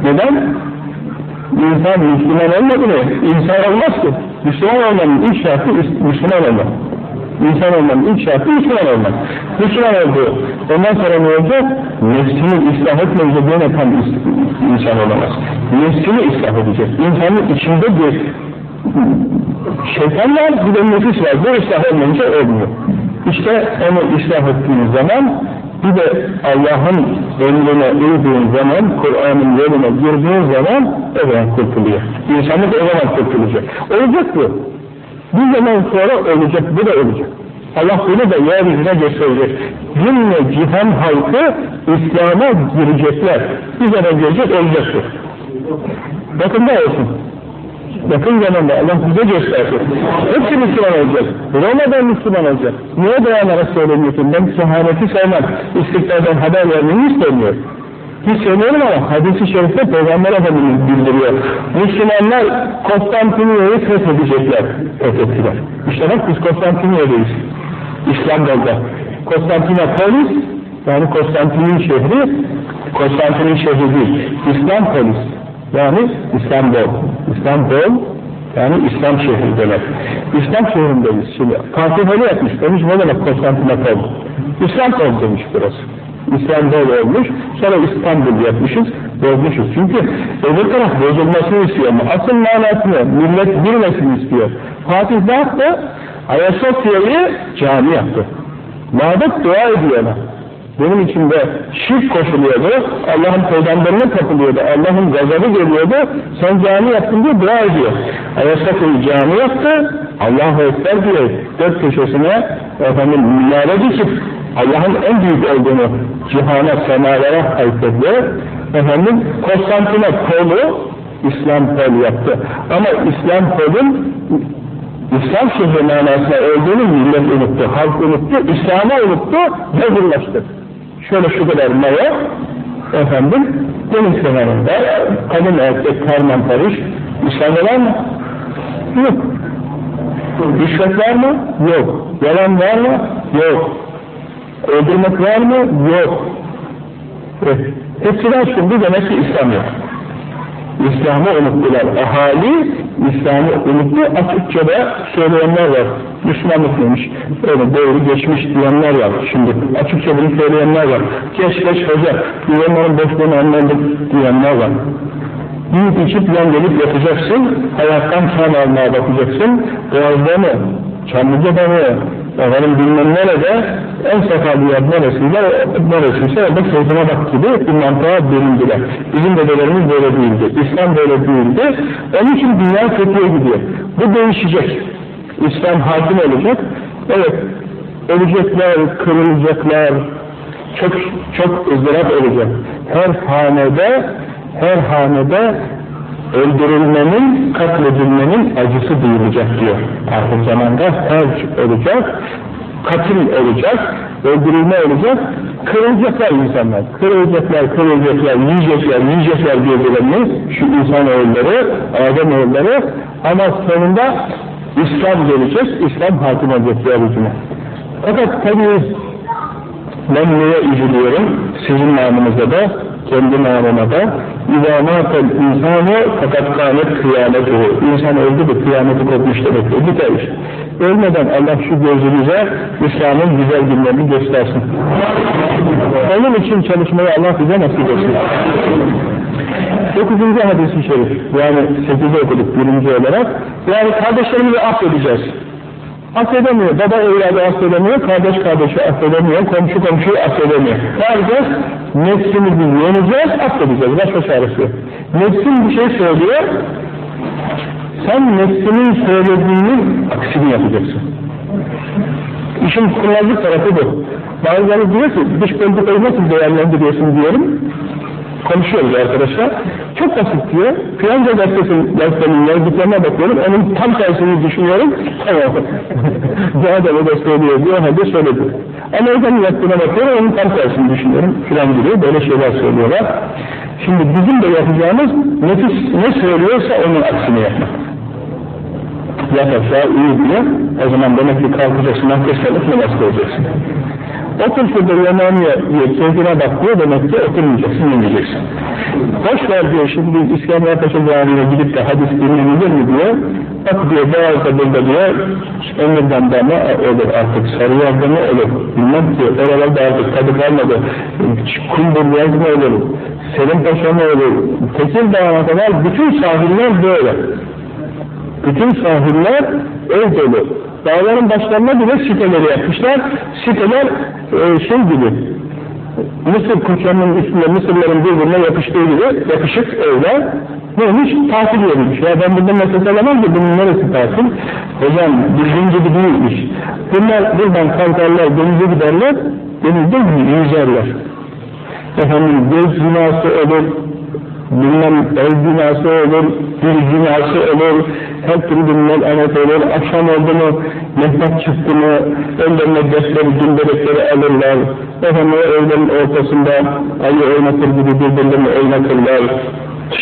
Neden? İnsan Müslüman olmadı mı? İnsan olmaz ki. Müslüman olmanın ilk şartı Müslüman olmak. İnsan olmanın ilk şartı Müslüman olmak. Müslüman oldu. Ondan sonra ne olacak? Nefsini ıslah etmeyince gene tam insan olamaz. Nefsini ıslah edecek. İnsanın içinde bir şeytan var, bir de nefis var. Bu ıslah olmayınca olmuyor. İşte onu ıslah ettiğiniz zaman bir de Allah'ın emrine uyduğun zaman, Kur'an'ın yoluna girdiğin zaman o zaman kurtuluyor. İnsanlık o zaman kurtulacak. Olacak bu. Bir zaman sonra olacak, bu da olacak. Allah bunu da yeryüzüne gösterecek. Cümle cihan halkı İslam'a girecekler. Bir zaman gelecek, olacaktır. Bakın da olsun. Yakın zamanda Allah bize göstersin. Hepsi Müslüman olacak. Roma'da Müslüman olacak. Niye dayanarak söylemiyorsun? Ben sehaneti sevmem. İstiklalden haber vermeyi istemiyor. Hiç söylüyorum ama hadisi şerifte Peygamber Efendimiz bildiriyor. Müslümanlar Konstantiniyye'yi fethedecekler. Fethettiler. İşte bak biz Konstantiniyye'deyiz. İstanbul'da. Konstantinopolis yani Konstantin'in şehri Konstantin'in şehri değil. İslam polis. Yani İstanbul. İstanbul yani İslam şehri demek. İslam şehrindeyiz şimdi. Fatih öyle yapmış. Demiş ne demek Konstantinopol? İstanbul demiş burası. İstanbul olmuş, sonra İstanbul yapmışız, bozmuşuz. Çünkü öbür taraf bozulmasını istiyor? Asıl manasını millet bilmesini istiyor. Fatih ne yaptı? Ayasofya'yı cami yaptı. Mabet dua ediyor. Benim içinde şirk koşuluyordu, Allah'ın peygamberine kapılıyordu, Allah'ın gazabı geliyordu, sen cami yaptın diye dua ediyor. Ayasofya'yı cami yaptı, Allahu Ekber diye dört köşesine efendim minare dikip Allah'ın en büyük olduğunu cihana, semalara haykırdı. Efendim Konstantinopol'u İslam pol yaptı. Ama İslam polun İslam şehri manasında olduğunu millet unuttu, halk unuttu, İslam'ı unuttu ve birleşti. Şöyle şu kadar maya, efendim, deniz kenarında, kadın erkek karman karış, İslam olan mı? Yok. Rüşvet var mı? Yok. Yalan var mı? Yok. Öldürmek var mı? Yok. Evet. Hepsinden şimdi demek ki İslam yok. İslam'ı unuttular. Ahali İslam'ı unuttu. Açıkça da söyleyenler var. Müslümanlık demiş. Öyle doğru geçmiş diyenler var. Şimdi açıkça bunu söyleyenler var. Geç geç hoca. Güvenlerin boşluğunu anladık diyenler var. Yiyip içip yan gelip yatacaksın. Hayattan kan almaya bakacaksın. Boğazda mı? Çamlıca'da mı? Efendim bilmem nerede en sakallı yer neresinde, neresiyse orada sözüne bak gibi bir mantığa bölündüler. Bizim dedelerimiz böyle değildi. İslam böyle değildi. Onun için dünya kötüye gidiyor. Bu değişecek. İslam hakim olacak. Evet, ölecekler, kırılacaklar, çok çok ızdırap olacak. Her hanede, her hanede öldürülmenin, katledilmenin acısı duyulacak diyor. Artık zamanda her olacak, katil olacak, öldürülme olacak, kırılacaklar insanlar. Kırılacaklar, kırılacaklar, yiyecekler, yiyecekler birbirlerini, şu insan oğulları, Adem oğulları ama sonunda İslam gelecek, İslam hakim olacak yeryüzüne. Fakat tabii ben niye üzülüyorum? Sizin namınızda da, kendi namıma da İzamatel insanı fakat kâmet kıyameti. İnsan öldü mü kıyameti kopmuş demektir. Biter iş. Ölmeden Allah şu gözümüze İslam'ın güzel günlerini göstersin. Onun için çalışmayı Allah bize nasip etsin. Dokuzuncu hadis-i şerif. Yani sekizi okuduk birinci olarak. Yani kardeşlerimizi affedeceğiz. Affedemiyor, baba evladı affedemiyor, kardeş kardeşi affedemiyor, komşu komşuyu affedemiyor. Ne yapacağız? Nefsimizi yeneceğiz, affedeceğiz, başka çaresi yok. Nefsin bir şey söylüyor, sen nefsinin söylediğinin aksini yapacaksın. İşin kurnazlık tarafı bu. Bazıları diyor ki, dış politikayı nasıl değerlendiriyorsun diyelim, konuşuyoruz arkadaşlar. Çok basit diyor. Fiyanca gazetesinin gazetenin yazdıklarına bakıyorum. Onun tam tersini düşünüyorum. Tamam. Daha da o da söylüyor diyor. Hadi söyledi. Amerika'nın yaptığına bakıyorum. Onun tam tersini düşünüyorum. Filan gibi böyle şeyler söylüyorlar. Şimdi bizim de yapacağımız nefis ne söylüyorsa onun aksini yapmak. Yaparsa iyi diye o zaman demek ki kalkacaksın, abdest namaz kılacaksın. Otur şurada yemeğini ye, keyfine bak diyor demek ki oturmayacaksın, yemeyeceksin. Boş ver diyor şimdi İskender Paşa Camii'ne gidip de hadis dinlenilir mi diyor. Bak diyor Boğaz'da burada diyor emirden de ne olur artık Sarıyer'de ne olur bilmem ki oralarda artık tadı kalmadı. Kumburgaz mı olur? Selim Paşa mı olur? Tekirdağ'a kadar bütün sahiller böyle. Bütün sahiller ev dolu. Dağların başlarına bile siteleri yapmışlar. Siteler e, şey gibi, Mısır kuşağının üstünde Mısırların birbirine yapıştığı gibi yapışık evler neymiş? Tatil yeriymiş. Ya ben bundan nefes alamam ki bunun neresi tatil? Hocam bildiğin gibi değilmiş. Bunlar buradan kalkarlar, denize giderler, denizde yüzerler. Efendim göz zinası olur, bilmem el zinası olur, dil zinası olur, her türlü dinler anet olur, akşam oldu mu, mehmet çıktı mı, ellerine defleri, gündelikleri alırlar, efendim evlerin ortasında ayı oynatır gibi birbirlerini oynatırlar,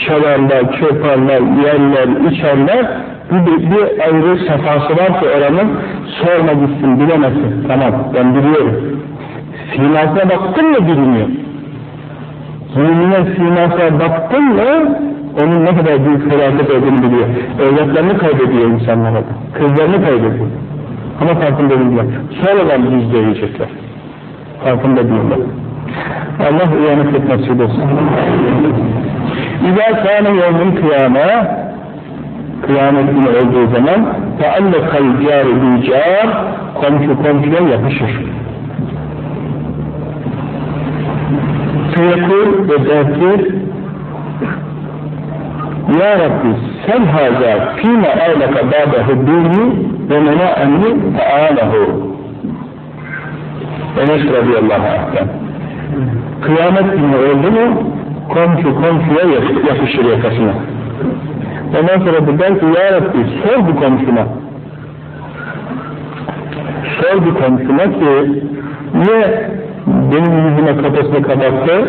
çalarlar, çöparlar, yerler, içerler, bir, bir ayrı sefası var ki oranın, sorma gitsin, bilemezsin, tamam ben biliyorum. Simasına baktın mı bilmiyor. Zulmüne simasına baktın mı onun ne kadar büyük felaket olduğunu biliyor. Evlatlarını kaybediyor insanlara. Kızlarını kaybediyor. Ama farkında değiller. Sonradan yüzleyecekler. Farkında değiller. Allah uyanık et nasip olsun. İzâ kâne yevmin kıyâme kıyamet günü olduğu zaman feallekal câri bîcâr komşu komşuya yapışır. يكون بالآخر يا ربي هل هذا فيما قالك بعد هدوني ومناء أني فآله أنس رضي الله عنه قيامت من علمه كن في كن في يخي الشريك اسمه أنس رضي الله يا ربي سر بكم سنة سر بكم سنة ne benim yüzüme kafasını kapattı,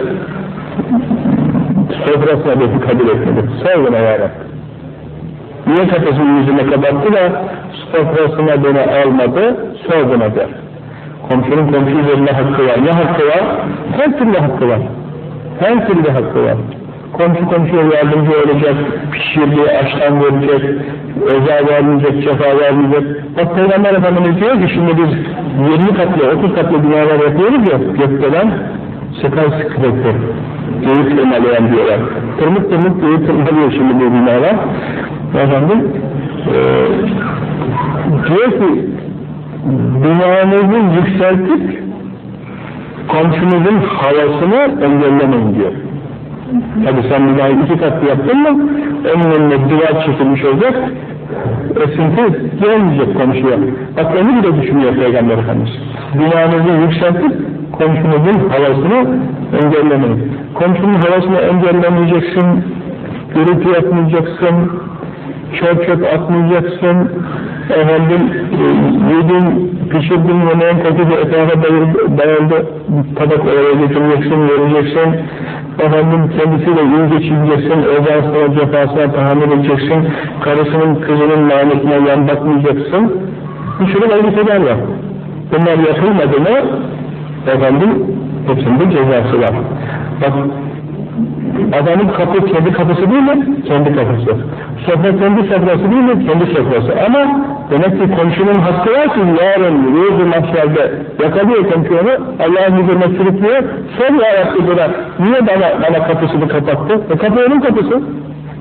sofrasına beni kabul etmedi. Sor buna ya Niye kafasını yüzüme kapattı da sofrasına beni almadı, sor buna der. Komşunun komşu üzerinde hakkı var. Ne hakkı var? Her türlü hakkı var. Her türlü hakkı var. Komşu komşuya yardımcı olacak, pişirdiği açtan verecek, özel vermeyecek, cefa vermeyecek. Bak Peygamber Efendimiz diyor ki şimdi biz 20 katlı, 30 katlı binalar yapıyoruz ya, gökdelen sıkar sıkıntı, göğü tırmalayan diyorlar. Tırmık tırmık göğü tırmalıyor şimdi bu binalar. Efendim, e, diyor ki, binanızı yükseltip komşunuzun havasını engellemeyin diyor. Tabi sen binayı iki katlı yaptın mı onun önüne duvar çekilmiş olacak esinti gelmeyecek komşuya. Bak onu bile düşünüyor Peygamber Efendimiz. Binanızı yükseltip komşunuzun havasını engellemeyin. Komşunun havasını engellemeyeceksin, gürültü yapmayacaksın, çöp çöp atmayacaksın, efendim e, yedin, pişirdin yemeğin kokusu etrafa dayandı, tabak oraya götüreceksin, vereceksin, efendim kendisiyle iyi geçireceksin, özel cefasına tahammül edeceksin, karısının kızının lanetine yan bakmayacaksın, bir sürü vazifeler var. Bunlar yapılmadı mı, efendim, hepsinde cezası var. Bak, Adamın kapı kendi kapısı değil mi? Kendi kapısı. Sofra kendi sofrası değil mi? Kendi sofrası. Ama demek ki komşunun hakkı var ki yarın yüzü mahşerde yakalıyor komşunu Allah'ın huzuruna sürüklüyor. Sen ya Rabbi buna niye bana, bana kapısını kapattı? E kapı onun kapısı.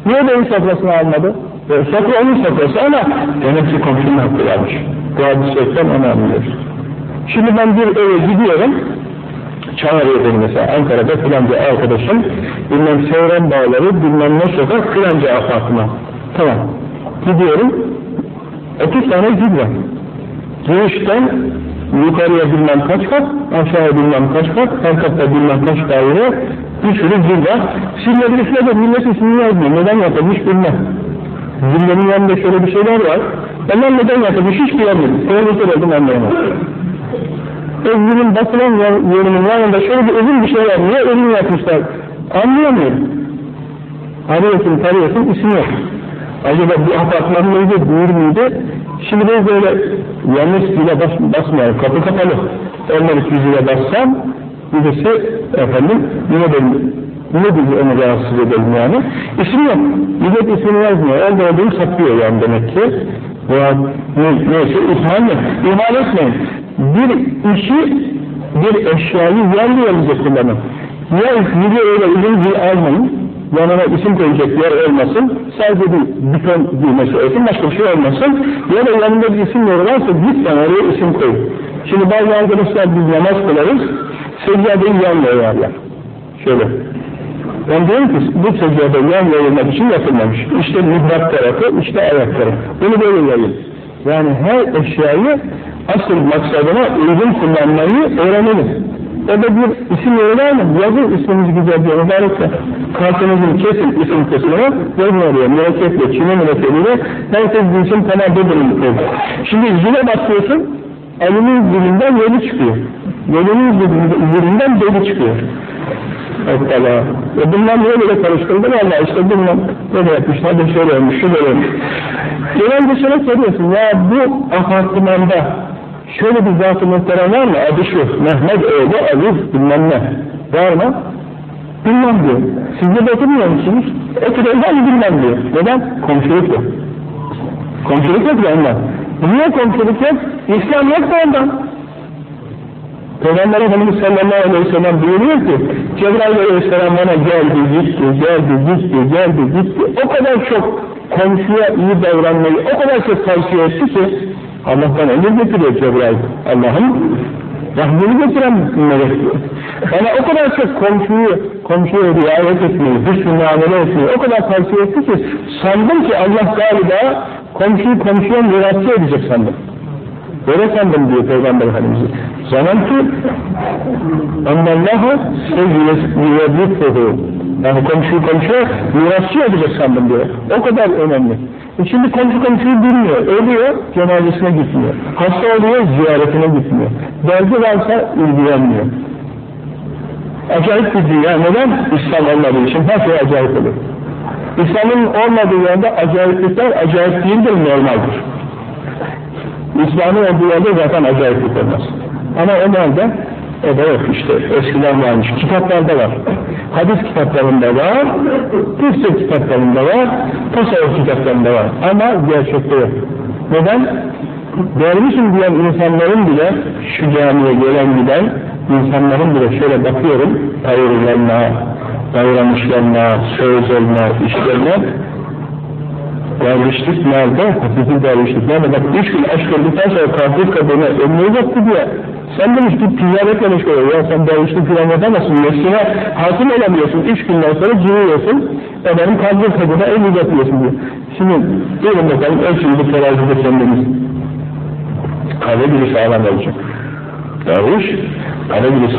Niye benim sofrasını almadı? E, sofra onun sofrası ama demek ki komşunun hakkı varmış. Bu hadisetten onu anlıyoruz. Şimdi ben bir eve gidiyorum, çağırıyor beni mesela Ankara'da filanca arkadaşım, bilmem Seyran Bağları, bilmem ne sokak, filanca apartman. Tamam. Gidiyorum, 30 tane zil var. Girişten yukarıya bilmem kaç kat, aşağıya bilmem kaç kat, her katta bilmem kaç daire, bir sürü zil var. Zillerin üstüne millet ismini yazmıyor. Neden yapılmış bilmem. Zillerin yanında şöyle bir şeyler var. Benden neden yapılmış hiç bilemiyorum. Profesör oldum anlayamadım. Özgür'ün basılan yerinin yanında şöyle bir uzun bir şey var. Niye ölüm yapmışlar? Anlayamıyorum. Arıyorsun, tarıyorsun, isim yok. Acaba bu apartman mıydı, büyür müydü? Şimdi ben böyle yanlış zile bas, basmayalım, kapı kapalı. Bir zile bassam, birisi efendim, yine benim, yine bizi onu rahatsız edelim yani. İsim yok. Millet ismini yazmıyor. Elde olduğunu saklıyor yani demek ki. Veya ne, neyse ihmal mi? İhmal etmeyin. Bir işi, bir eşyayı yerli yerlice kullanın. Ya yürü öyle zil almayın, yanına isim koyacak yer olmasın, sadece bir buton düğmesi olsun, başka bir şey olmasın, ya da yanında bir isim yeri varsa lütfen oraya isim koyun. Şimdi bazı arkadaşlar biz namaz kılarız, seccadeyi yan yayarlar. Şöyle. Ben diyorum ki bu seccade yan yayılmak için yapılmamış. İşte mihrak tarafı, işte ayak tarafı. Bunu böyle yayın. Yani her eşyayı asıl maksadına uygun kullanmayı öğrenelim. O da bir isim mı? Yazın isminizi güzel diye mübarekle. Kartınızın kesin isim kısmını yazın oraya. Mürekkeple, çine mürekkebiyle herkes bilsin tamam bedenim dedi. Şimdi zile basıyorsun, elinin zilinden yolu çıkıyor. Yolunun zilinden deli çıkıyor. Allah. E bunlar niye böyle karıştırdı? Valla işte bunlar böyle yapmışlar da şöyle olmuş, şu böyle olmuş. Genelde şöyle soruyorsun, ya bu apartmanda şöyle bir zat-ı muhterem var mı? Adı şu, Mehmet oğlu Ali bilmem ne. Var mı? Bilmem diyor. Siz de oturmuyor musunuz? Mı bilmem diyor. Neden? Komşuluk yok. Komşuluk yok ya. Niye komşuluk yok? İslam yok da ondan. Peygamber Efendimiz sallallahu aleyhi ve sellem buyuruyor ki Cebrail aleyhisselam bana geldi, gitti, geldi, gitti, geldi, gitti. O kadar çok komşuya iyi davranmayı o kadar çok tavsiye etti ki Allah'tan emir getiriyor Cebrail. Allah'ın rahmini getiren melek diyor. Bana o kadar çok komşuyu, komşuya riayet etmeyi, hüsnü muamele etmeyi o kadar tavsiye etti ki sandım ki Allah galiba komşuyu komşuya mirasçı edecek sandım. Böyle sandım diyor Peygamber Efendimiz. Zanantu ennallaha seyyüyediffuhu yani komşuyu komşuya mirasçı edecek sandım diyor. O kadar önemli. E şimdi komşu komşuyu bilmiyor, ölüyor, cenazesine gitmiyor. Hasta oluyor, ziyaretine gitmiyor. Derdi varsa ilgilenmiyor. Acayip bir dünya. Neden? İslam olmadığı için her şey acayip olur. İslam'ın olmadığı yerde acayiplikler acayip değildir, normaldir. İslam'ın olduğu yerde zaten acayiplik olmaz. Ama o nerede? O da yok işte. Eskiden varmış. Kitaplarda var. Hadis kitaplarında var. Tüfsir kitaplarında var. Tasavvuf kitaplarında var. Ama gerçekte yok. Neden? Dervişim diyen insanların bile şu camiye gelen giden insanların bile şöyle bakıyorum tavırlarına, davranışlarına, sözlerine, işlerine dervişlik nerede? Hakiki dervişlik nerede? Bak üç gün aşk olduktan sonra kafir kadını ömrü yoktu diye sen demiş bir ticaretle meşgul oluyor. Ya sen dervişlik falan yapamazsın. Nefsine hakim olamıyorsun. Üç günden sonra giriyorsun. Efendim kafir kadına el uzatıyorsun diyor. Şimdi gelin bakalım ölçülü bir terazide kendiniz. Kale biri sağlam olacak. Derviş, kale biri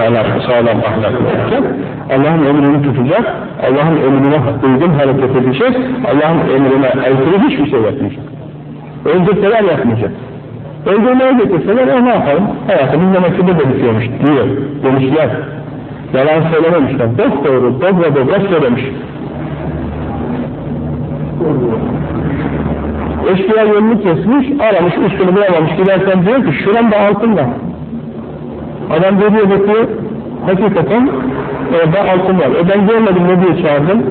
sağlam, ahlaklı olacak. Allah'ın emrini tutacak, Allah'ın emrine uygun hareket edecek, Allah'ın emrine aykırı hiçbir şey yapmayacak. Öldürseler yapmayacak. Öldürmeye getirseler e ne yapalım? Hayatımız demek de bitiyormuş diyor demişler. Yalan söylememişler. Dok doğru, dobra dobra söylemiş. Eşkıya yolunu kesmiş, aramış, üstünü bulamamış. Giderken diyor ki, şuram da altında. Adam geliyor bakıyor, hakikaten Orada altın var. E ben görmedim ne diye çağırdım?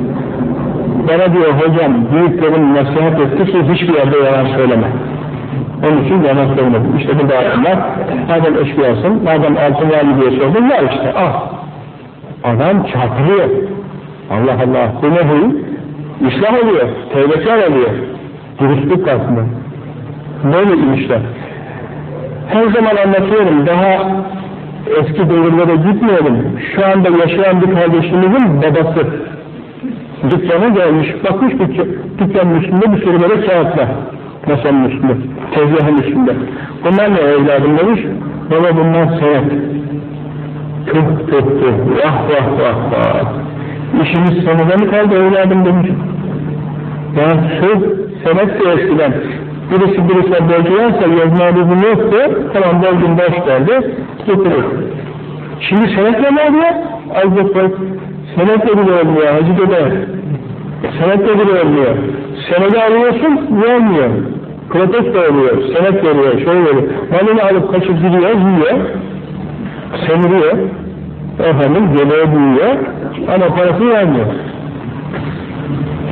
Bana diyor hocam büyüklerim nasihat etti ki hiçbir yerde yalan söyleme. Onun için yalan söylemedim. İşte bu dağıtımlar madem eşkıyasın, madem altın var diye sordum var işte ah. Adam çarpılıyor. Allah Allah bu ne bu? İslam oluyor, tevbekar oluyor. Dürüstlük aslında. Böyle işler. Her zaman anlatıyorum, daha eski devirlere gitmeyelim. Şu anda yaşayan bir kardeşimizin babası dükkana gelmiş, bakmış dükkan, dükkanın üstünde bir sürü böyle kağıtlar. Masanın üstünde, tezgahın üstünde. Bunlar ne evladım demiş, baba bunlar senet. Tuh tuh tuh, vah vah vah vah. İşimiz senede mi kaldı evladım demiş. Yani söz, senet de eskiden. Birisi birisine borcu varsa yazma lüzumu yoktu, tamam borcun boş geldi, getirir. Şimdi senetle ne oluyor? Az bak, senetle bile olmuyor Hacı Dede. Senetle bile olmuyor. Senede alıyorsun, vermiyor. Protesto oluyor, senet veriyor, şey veriyor. Malını alıp kaçıp gidiyor, yiyor. Semiriyor. Efendim, göbeğe büyüyor. Ama parası vermiyor.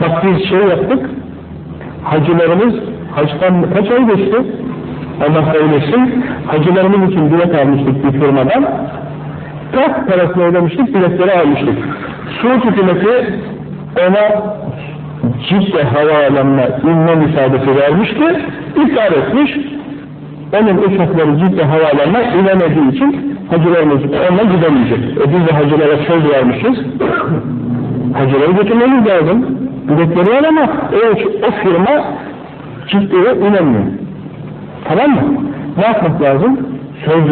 Bak biz şey yaptık, hacılarımız hacdan kaç ay geçti? Allah eylesin. Hacılarımız için bilet almıştık bir firmadan. Tak parasını ödemiştik, biletleri almıştık. Suud hükümeti ona Cidde havaalanına inme müsaadesi vermişti, iptal etmiş. Onun uçakları Cidde havaalanına inemediği için hacılarımız onunla gidemeyecek. E biz de hacılara söz vermişiz. Hacıları götürmemiz lazım. Biletleri var ama o, o firma Cidde'ye inemiyor. Tamam mı? Ne yapmak lazım? Söz.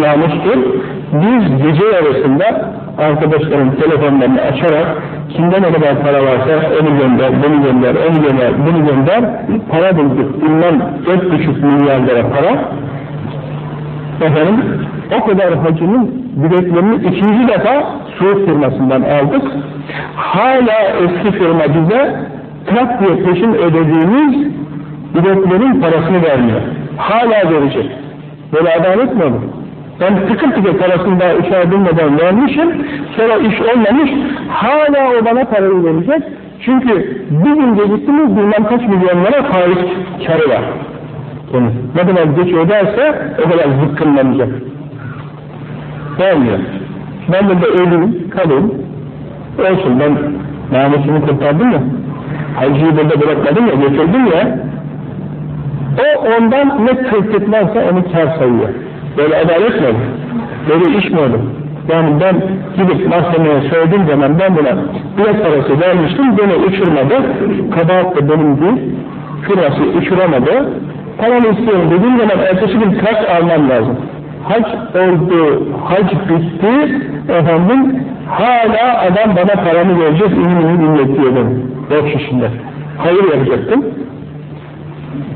Biz gece yarısında arkadaşların telefonlarını açarak kimden ne kadar para varsa onu gönder, bunu gönder, onu gönder, bunu gönder, para bulduk. Dört buçuk milyar lira para. Efendim, o kadar hacının biletlerini ikinci defa Suud firmasından aldık. Hala eski firma bize trak diye peşin ödediğimiz biletlerin parasını vermiyor. Hala verecek. Böyle adalet mi olur? Ben tıkır tıkır parasını daha uçağa binmeden vermişim, sonra iş olmamış, hala o bana parayı verecek. Çünkü bir gün geciktiniz bilmem kaç milyonlara faiz karı var. Yani ne kadar geç öderse o kadar zıkkınlanacak. Vermiyor. Ben de öleyim, kalayım. Olsun ben namusunu kurtardım ya. Hacıyı burada bırakmadım ya, götürdüm ya. O ondan ne kırk varsa onu kar sayıyor. Böyle adalet mi? Böyle iş mi olur? Yani ben gidip mahkemeye söylediğim zaman ben buna bilet parası vermiştim, beni uçurmadı, kabahat da benim değil, firması uçuramadı, paramı istiyorum dediğim zaman ertesi gün kaç almam lazım. Hac oldu, hac bitti, efendim, hala adam bana paramı verecek, ünlü ünlü dinletiyor beni, borç. Hayır yapacaktım,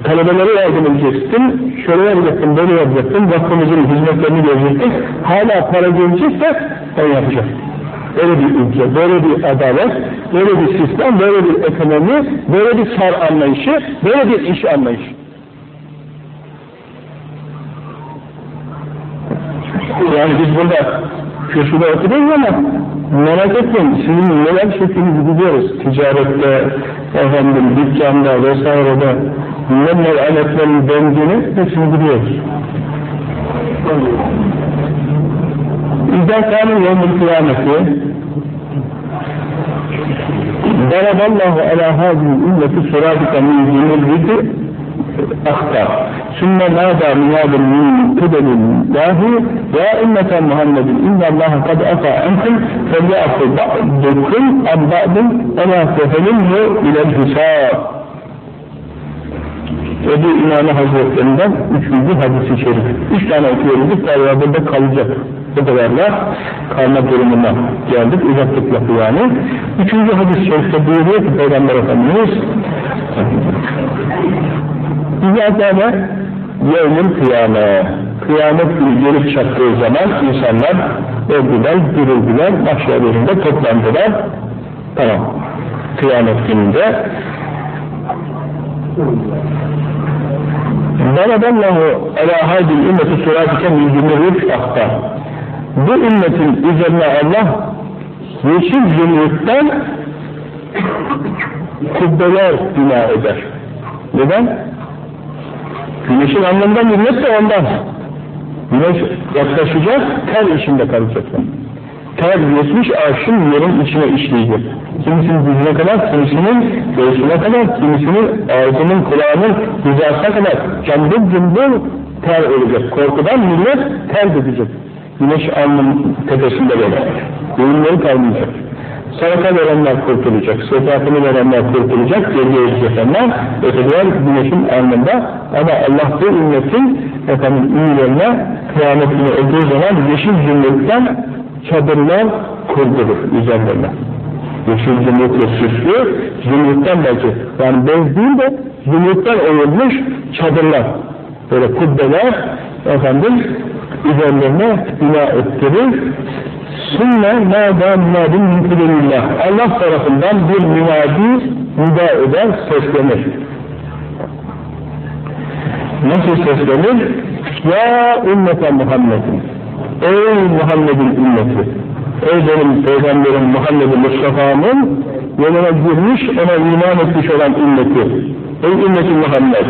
talebelere yardım edeceksin, şöyle yapacaksın, böyle yapacaksın, vakfımızın hizmetlerini göreceksin, hala para gelecekse ben yapacağım. Böyle bir ülke, böyle bir adalet, böyle bir sistem, böyle bir ekonomi, böyle bir sar anlayışı, böyle bir iş anlayışı. Yani biz burada kürsüde oturuyoruz ama merak etmeyin, sizin neler çektiğinizi biliyoruz. Ticarette, efendim, dükkanda vesairede neler aletlerin döndüğünü hepsini biliyoruz. İzâ kâne yevmül kıyameti Daraballahu ala hâzî ümmeti surâdika min zînil vidi أخطأ ثم نادى مناد من قبل الله يا أمة محمد إن الله قد أتى عنكم فليأخذ بعضكم عن بعض ولا تهلمه إلى الحساب Ebu İmam Hazretlerinden üçüncü hadisi şerif. Üç tane okuyoruz, galiba burada kalacak. Bu kadarla kalma durumuna geldik, uzattık lafı yani. Üçüncü hadis-i şerifte buyuruyor ki Peygamber Efendimiz İzâkâne yevmül kıyame kıyamet günü gelip çattığı zaman insanlar öldüler, dirildiler, mahşerlerinde toplandılar. Tamam. Kıyamet gününde Daraballahu ala hadil ümmeti suratiken yüzünü rüfkahta. Bu ümmetin üzerine Allah yeşil zümrütten kubbeler bina eder. Neden? Güneşin alnından millet de ondan. Güneş yaklaşacak, ter içinde kalacaklar. Ter 70 arşın yerin içine işleyecek. Kimisinin dizine kadar, kimisinin göğsüne kadar, kimisinin ağzının, kulağının hizasına kadar cambul cumbul ter olacak. Korkudan millet ter dökecek. Güneş alnının tepesinde böyle. Düğünleri kalmayacak. Sadaka verenler kurtulacak, zekatını verenler kurtulacak, geriye geçenler ötekiler güneşin alnında ama Allah bu ümmetin efendim iyilerine kıyametini olduğu zaman yeşil zümrütten çadırlar kurdurur üzerlerine. Yeşil zümrütle süslü, zümrütten belki, yani bez değil de zümrütten oyulmuş çadırlar, böyle kubbeler efendim üzerlerine bina ettirir, Sümme nâdâ münâdin mümkünüllah. Allah tarafından bir münadi nida eder, seslenir. Nasıl seslenir? Ya ümmete Muhammed'in. Ey Muhammed'in ümmeti. Ey benim peygamberim Muhammed Mustafa'nın yoluna girmiş, ona iman etmiş olan ümmeti. Ey ümmeti Muhammed.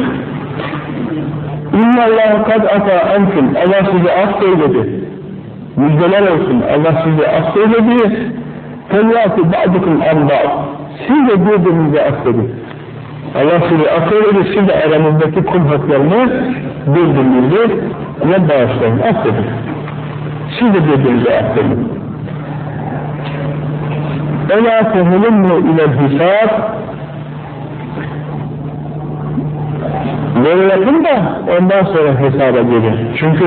İnna Allah kad ata enkum. Allah sizi affeyledi müjdeler olsun. Allah sizi affeyledi. Fellâti ba'dukum an ba'd. Siz de birbirinizi affedin. Allah sizi affeyledi. Siz de aranızdaki kum haklarını birbirinizi ve bağışlayın. Affedin. Siz de birbirinizi affedin. اَلَا تَهُلُمُّ اِلَى الْحِسَابِ Böyle yapın da ondan sonra hesaba gelin. Çünkü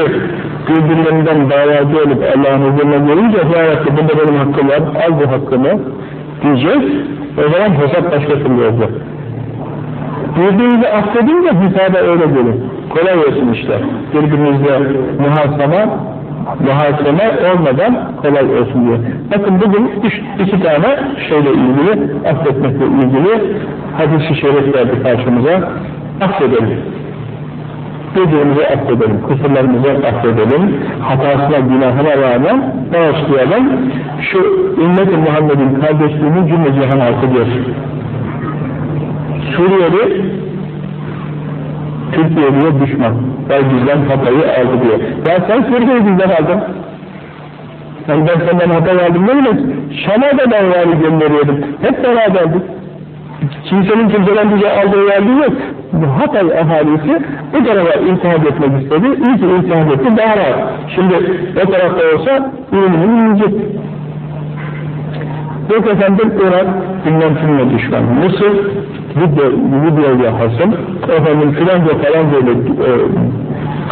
birbirlerinden davacı olup Allah'ın huzuruna gelince ya Rabbi bunda benim hakkım var, al bu hakkımı diyecek. O zaman hesap başka türlü olacak. Birbirinizi affedince hesaba öyle gelin. Kolay olsun işte. Birbirinizle muhaseme, muhaseme olmadan kolay olsun diye. Bakın bugün üç, iki tane şeyle ilgili, affetmekle ilgili hadis-i şerif verdi karşımıza. Affedelim birbirimizi affedelim, kusurlarımızı affedelim, hatasına, günahına rağmen bağışlayalım. Şu ümmet-i Muhammed'in kardeşliğini cümle cihan halkı diyorsun. Suriyeli Türkiye'ye düşman. Ben bizden hatayı aldı diyor. Ya sen Suriye'yi bizden aldın. Yani ben senden hata aldım ne demek? Şam'a da ben yani gönderiyordum. Hep beraberdik. Kimsenin kimseden bize aldığı yerli yok. Bu Hatay ahalisi bu tarafa intihar etmek istedi. İyi ki intihar etti daha rahat. Şimdi o tarafta olsa ürününü yiyecek. Yok efendim Irak bilmem kimle düşman. Mısır Libya, Libya'ya hasım. Efendim filanca falan böyle e,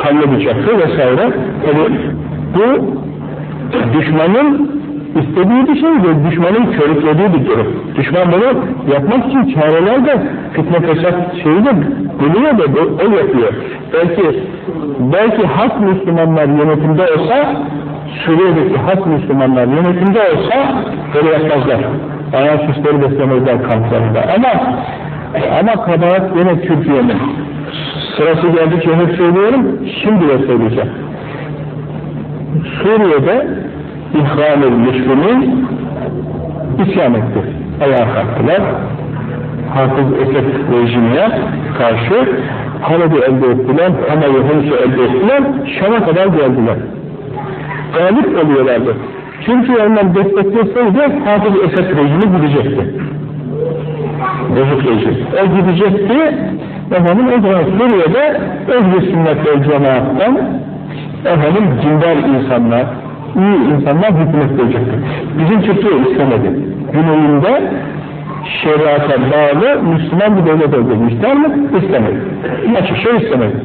kanlı bıçaklı vesaire. Tabi bu düşmanın istediği bir şey ve düşmanın körüklediği bir durum. Düşman bunu yapmak için çareler de fitne fesat şeyi de buluyor da o yapıyor. Belki belki hak Müslümanlar yönetimde olsa Suriye'deki hak Müslümanlar yönetimde olsa böyle yapmazlar. Ayağı süsleri beslemezler kamplarında. Ama ama kabahat yine Türkiye'nin. Sırası geldikçe hep söylüyorum, şimdi de söyleyeceğim. Suriye'de İhvan-ı Müslümin isyan etti. Ayağa kalktılar. Hafız Esed rejimine karşı Halep'i elde ettiler, Hamayı Hıms'ı elde ettiler, Şam'a kadar geldiler. Galip oluyorlardı. Çünkü onlar destekleseydi Hafız Esed rejimi gidecekti. Bozuk rejim. O gidecekti, efendim o zaman Suriye'de Özgür Sünnet ve Cemaat'tan efendim cindar insanlar, iyi insanlar hükümet verecektir. Bizim Türkiye istemedi. Güneyinde şeriata bağlı Müslüman bir devlet. İster mi? İstemedi. Açık şey istemedi.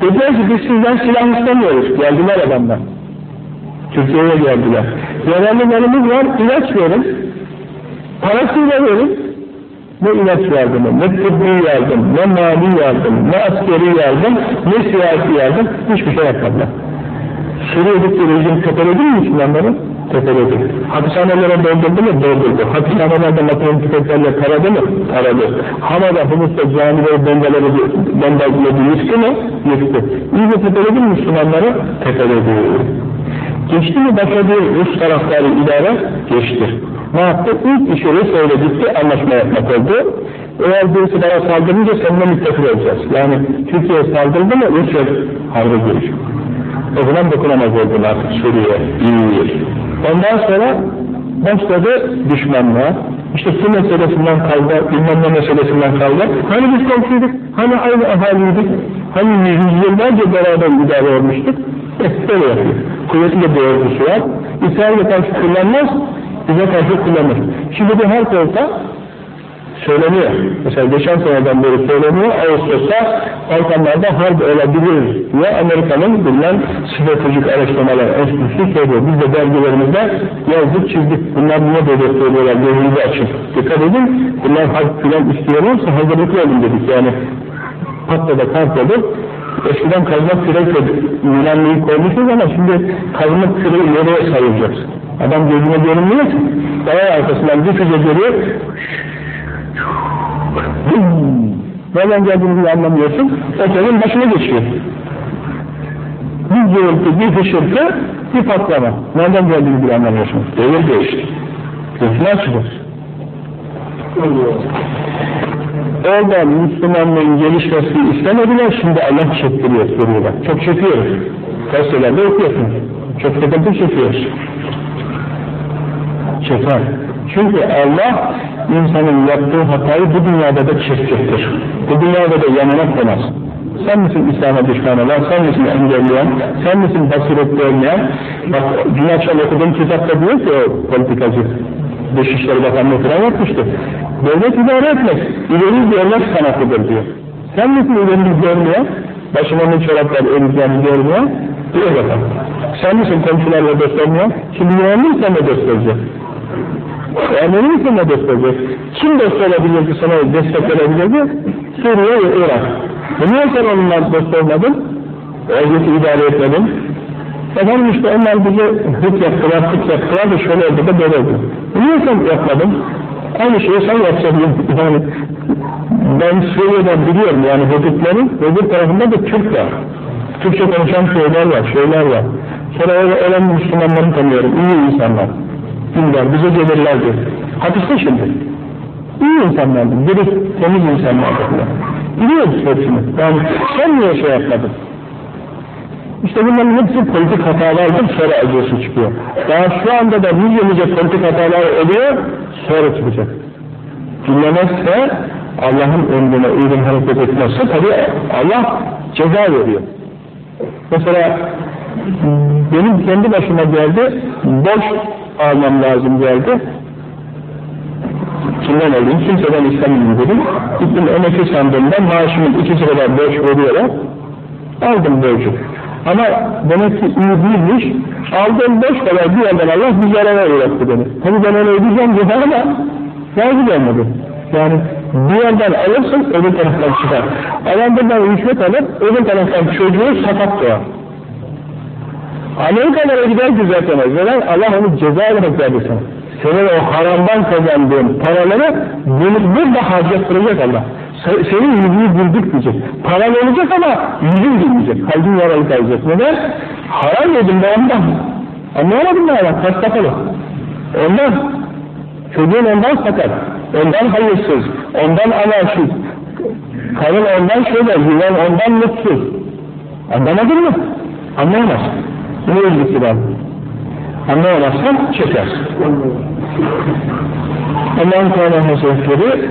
Dediler ki biz sizden silah istemiyoruz. Geldiler adamlar. Türkiye'ye geldiler. Yararlı malımız var, ilaç verin. Parasıyla verin. Ne ilaç yardımı, ne tıbbi yardım, ne mali yardım, ne askeri yardım, ne siyasi yardım, hiçbir şey yapmadılar. Suriye'deki rejim tepeledi mi Müslümanları? Tepeledi. Hapishanelere doldurdu mu? Doldurdu. Hapishanelerde materyal tüfeklerle taradı mı? Taradı. Hamada, Humus'ta camileri, bombaları bombaladı, yıktı mı? Yıktı. İyice tepeledi mi Müslümanları? Tepeledi. Geçti mi başka bir Rus taraftarı idare? Geçti. Ne yaptı? İlk işi Rus öyle gitti, anlaşma yapmak oldu. Eğer birisi bana saldırınca seninle müttefik olacağız. Yani Türkiye saldırdı mı Rusya harbe girecek. O zaman dokunamaz oldular Suriye, iyi. Ondan sonra başladı düşmanlığa. İşte su meselesinden kavga, bilmem ne meselesinden kavga. Hani biz komşuyduk, hani aynı ahaliydik, hani yüzyıllarca beraber idare olmuştuk. Böyle yapıyor. Kuvvetli ordusu var. İsrail'e karşı kullanmaz, bize karşı kullanır. Şimdi bir harp olsa, söyleniyor. Mesela geçen seneden beri söyleniyor. Ağustos'ta Balkanlarda harp olabilir diye Amerika'nın bilinen stratejik araştırmalar enstitüsü söylüyor. Biz de dergilerimizde yazdık çizdik. Bunlar niye böyle söylüyorlar? Gözünüzü açın. Dikkat edin. Bunlar harp filan istiyorlarsa hazırlıklı olun dedik. Yani patladı patladı. Eskiden kazmak kürekle Yunanlıyı koymuşuz ama şimdi kazmak küreği nereye sayılacaksın? Adam gözüne görünmüyor ki. Dağ arkasından bir füze geliyor. Nereden geldiğini anlamıyorsun. Otelin başına geçiyor. Bir gürültü, bir fışırtı, bir patlama. Nereden geldiğini bile anlamıyorsun. Devir değişti. Gözünü açacağız. Orada Müslümanlığın gelişmesini istemediler, şimdi Allah çektiriyor, soruyorlar. Çok çekiyoruz. Gazetelerde okuyorsunuz. Çok sıkıntı çekiyoruz. Çeker. Çünkü Allah insanın yaptığı hatayı bu dünyada da çekecektir. Bu dünyada da yanına koymaz. Sen misin İslam'a düşman olan, sen misin engelleyen, sen misin basiretli olmayan? Bak, dün akşam okuduğum kitapta diyor ki o politikacı, Dışişleri Bakanlığı falan yapmıştı. Devlet idare etmez, ileri görmek sanatıdır diyor. Sen misin ileri görmeyen, başımın çoraplar elimden görmeyen? Diyor bakalım. Sen misin komşularla olmayan? Şimdi mühendis sen de dost olacak. Ermeni misin ne dost olacak? Kim dost olabilir ki sana destek verebilir mi? Suriye ve Irak. E niye sen onunla dost olmadın? Vaziyeti idare etmedin. Efendim işte onlar bize hık yaptılar, hık yaptılar da şöyle oldu da böyle oldu. Niye sen yapmadın? Aynı şeyi sen yapsaydın. Yani ben Suriye'den biliyorum yani hudutların öbür tarafında da Türk var. Türkçe konuşan şeyler var, şeyler var. Sonra öyle ölen Müslümanları tanıyorum, iyi insanlar. Dindar, bize gelirlerdi. Hapiste şimdi. İyi insanlardı, dürüst, temiz insanlardı. Biliyoruz hepsini. Yani sen niye şey yapmadın? İşte bunların hepsi politik hatalardır, sonra acısı çıkıyor. Daha şu anda da nice nice politik hatalar oluyor, sonra çıkacak. Dinlemezse, Allah'ın emrine uygun hareket etmezse tabi Allah ceza veriyor. Mesela benim kendi başıma geldi, boş almam lazım geldi. Kimden alayım? Kimseden istemeyeyim dedim. Gittim emekli sandığımdan maaşımın ikisi kadar borç veriyorlar. Aldım borcu. Ama demek ki iyi değilmiş. Aldığım borç kadar bir yerden Allah bir zarara uğrattı beni. Tabi ben onu ödeyeceğim diye ama razı gelmedi. Yani bir yerden alırsın öbür taraftan çıkar. Alandırdan rüşvet alır, öbür taraftan çocuğu sakat doğar. Amerikalara gider düzeltemez. Neden? Allah onu ceza olarak verdi sana. Senin o haramdan kazandığın paraları bunu burada harcattıracak Allah. Senin yüzünü güldürtmeyecek. Paran olacak ama yüzün gülmeyecek. Kalbin yaralı kalacak. Neden? Haram yedim ben ondan. Anlayamadım ben ama kaç kapalı. Ondan. Çocuğun ondan sakat. Ondan hayırsız. Ondan anarşist. Karın ondan şöyle, yuvan ondan mutsuz. Anlamadın mı? Anlayamazsın. Ne var? Anlayamazsan çeker. Allah'ın Teala Hazretleri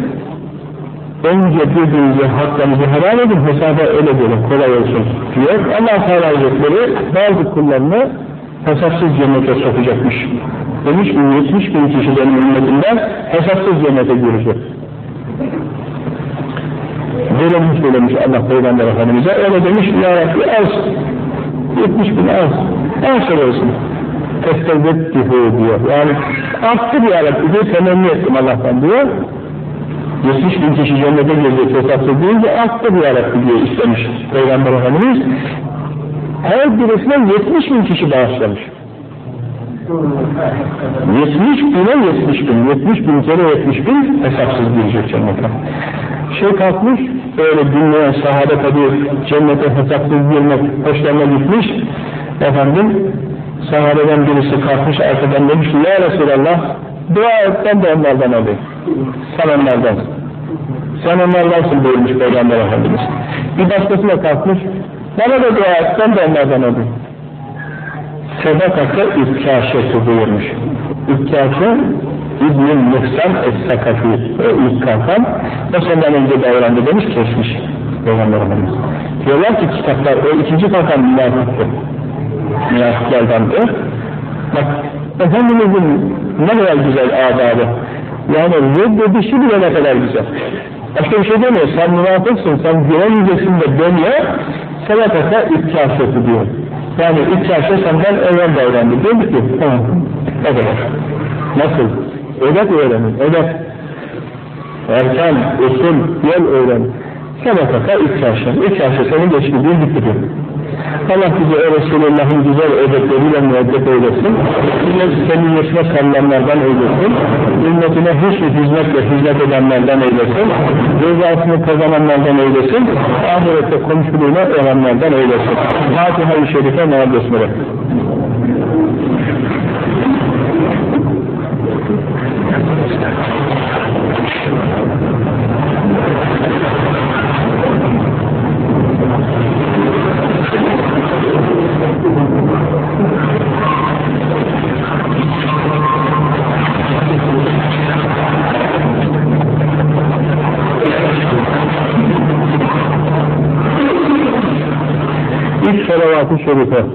önce birbirinize haklarınızı helal edin, hesaba öyle gelin, kolay olsun diyor. Allah Teala Hazretleri bazı kullarını hesapsız cennete sokacakmış. Demiş ki 70 bin kişi benim hesapsız cennete girecek. Böyle söylemiş Allah Peygamber Efendimiz'e, öyle demiş Ya Rabbi az, 70 bin az, en olsun. Testevzettihu diyor. Yani arttır ya Rabbi diye temenni ettim Allah'tan diyor. 70 bin kişi cennete girecek hesapsız deyince arttır ya diye istemiş Peygamber Efendimiz. Her birisine 70 bin kişi bağışlamış. 70 bine 70 bin, 70 bin kere 70 bin hesapsız girecek cennete. Şey kalkmış, öyle dinleyen sahabe tabi cennete hesapsız girmek hoşlarına gitmiş. Efendim, Sahabeden birisi kalkmış arkadan demiş ki Ya Resulallah dua et ben de onlardan olayım. Sen onlardan. Sen onlardansın buyurmuş Peygamber Efendimiz. Bir başkası da kalkmış bana da dua et ben de onlardan olayım. Sedakate İbkâşesi buyurmuş. İbkâşe İbn-i Muhsan Es-Sakafi kalkan o senden önce davrandı demiş kesmiş Peygamber Efendimiz. Diyorlar ki kitaplar o ikinci kalkan münafıktır. Münafıklardandır. Bak Efendimizin ne kadar güzel adabı. Yani reddedişi bile ne kadar güzel. Başka bir şey demiyor. Sen münafıksın, sen güvenmeyeceksin de demiyor. Sadakata İbkâşesi diyor. Yani yaşta senden evvel davrandı. Dedi ki, tamam, o kadar. Nasıl? Edep öğrenin, edep. Erken, usul, yol öğrenin. Sabakata üç yaşta. Üç yaşta senin geçmediğin bitti diyor. Allah bizi o Resulullah'ın güzel edepleriyle müeddep eylesin. Ümmet senin yaşına sallanlardan eylesin. Ümmetine hüsnü hizmetle hizmet edenlerden eylesin. Rızasını kazananlardan eylesin. Ahirette komşuluğuna erenlerden eylesin. Fatiha-i Şerife Meal Besmele. İlk شرفه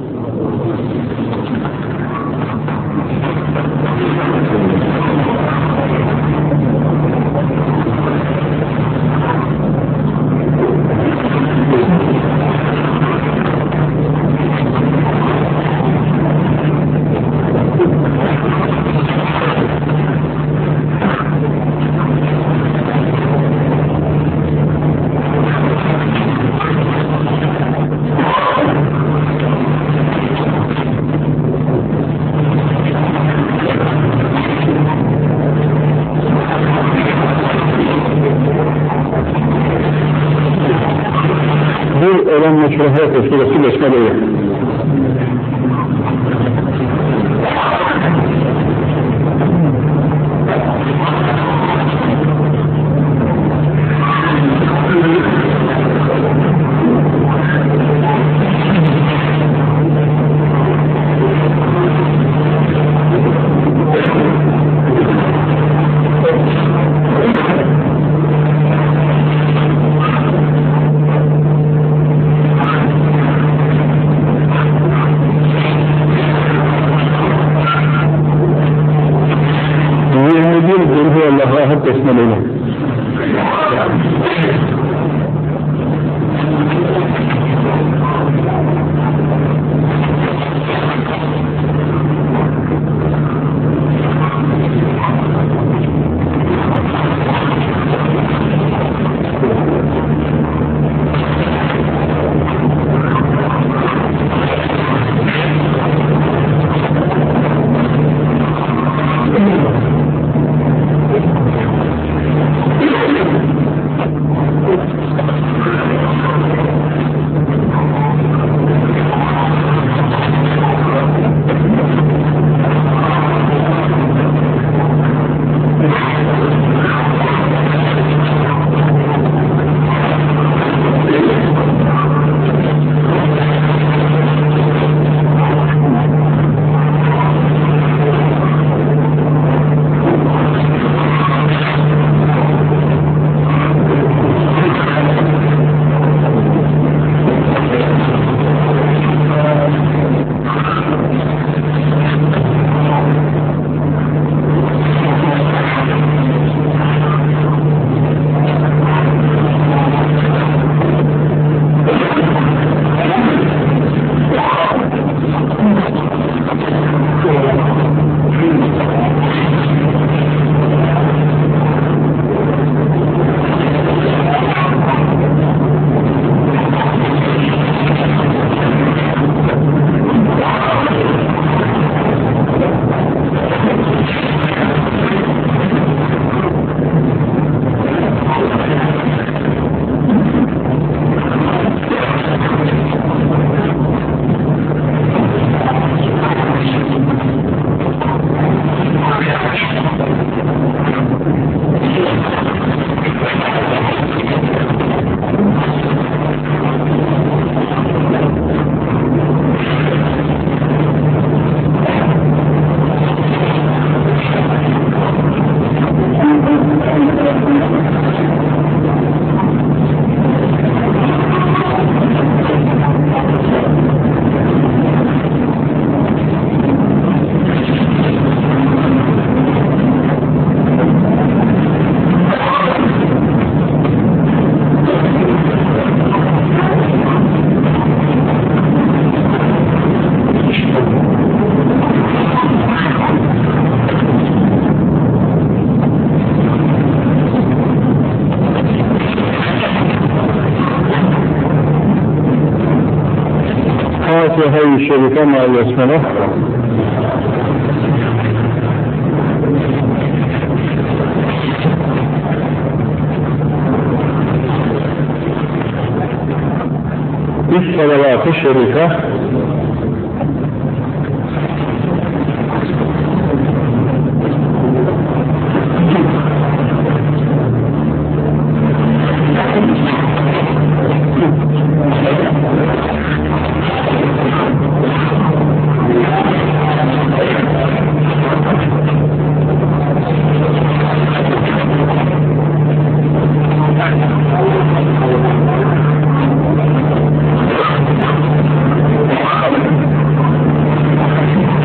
şerife mal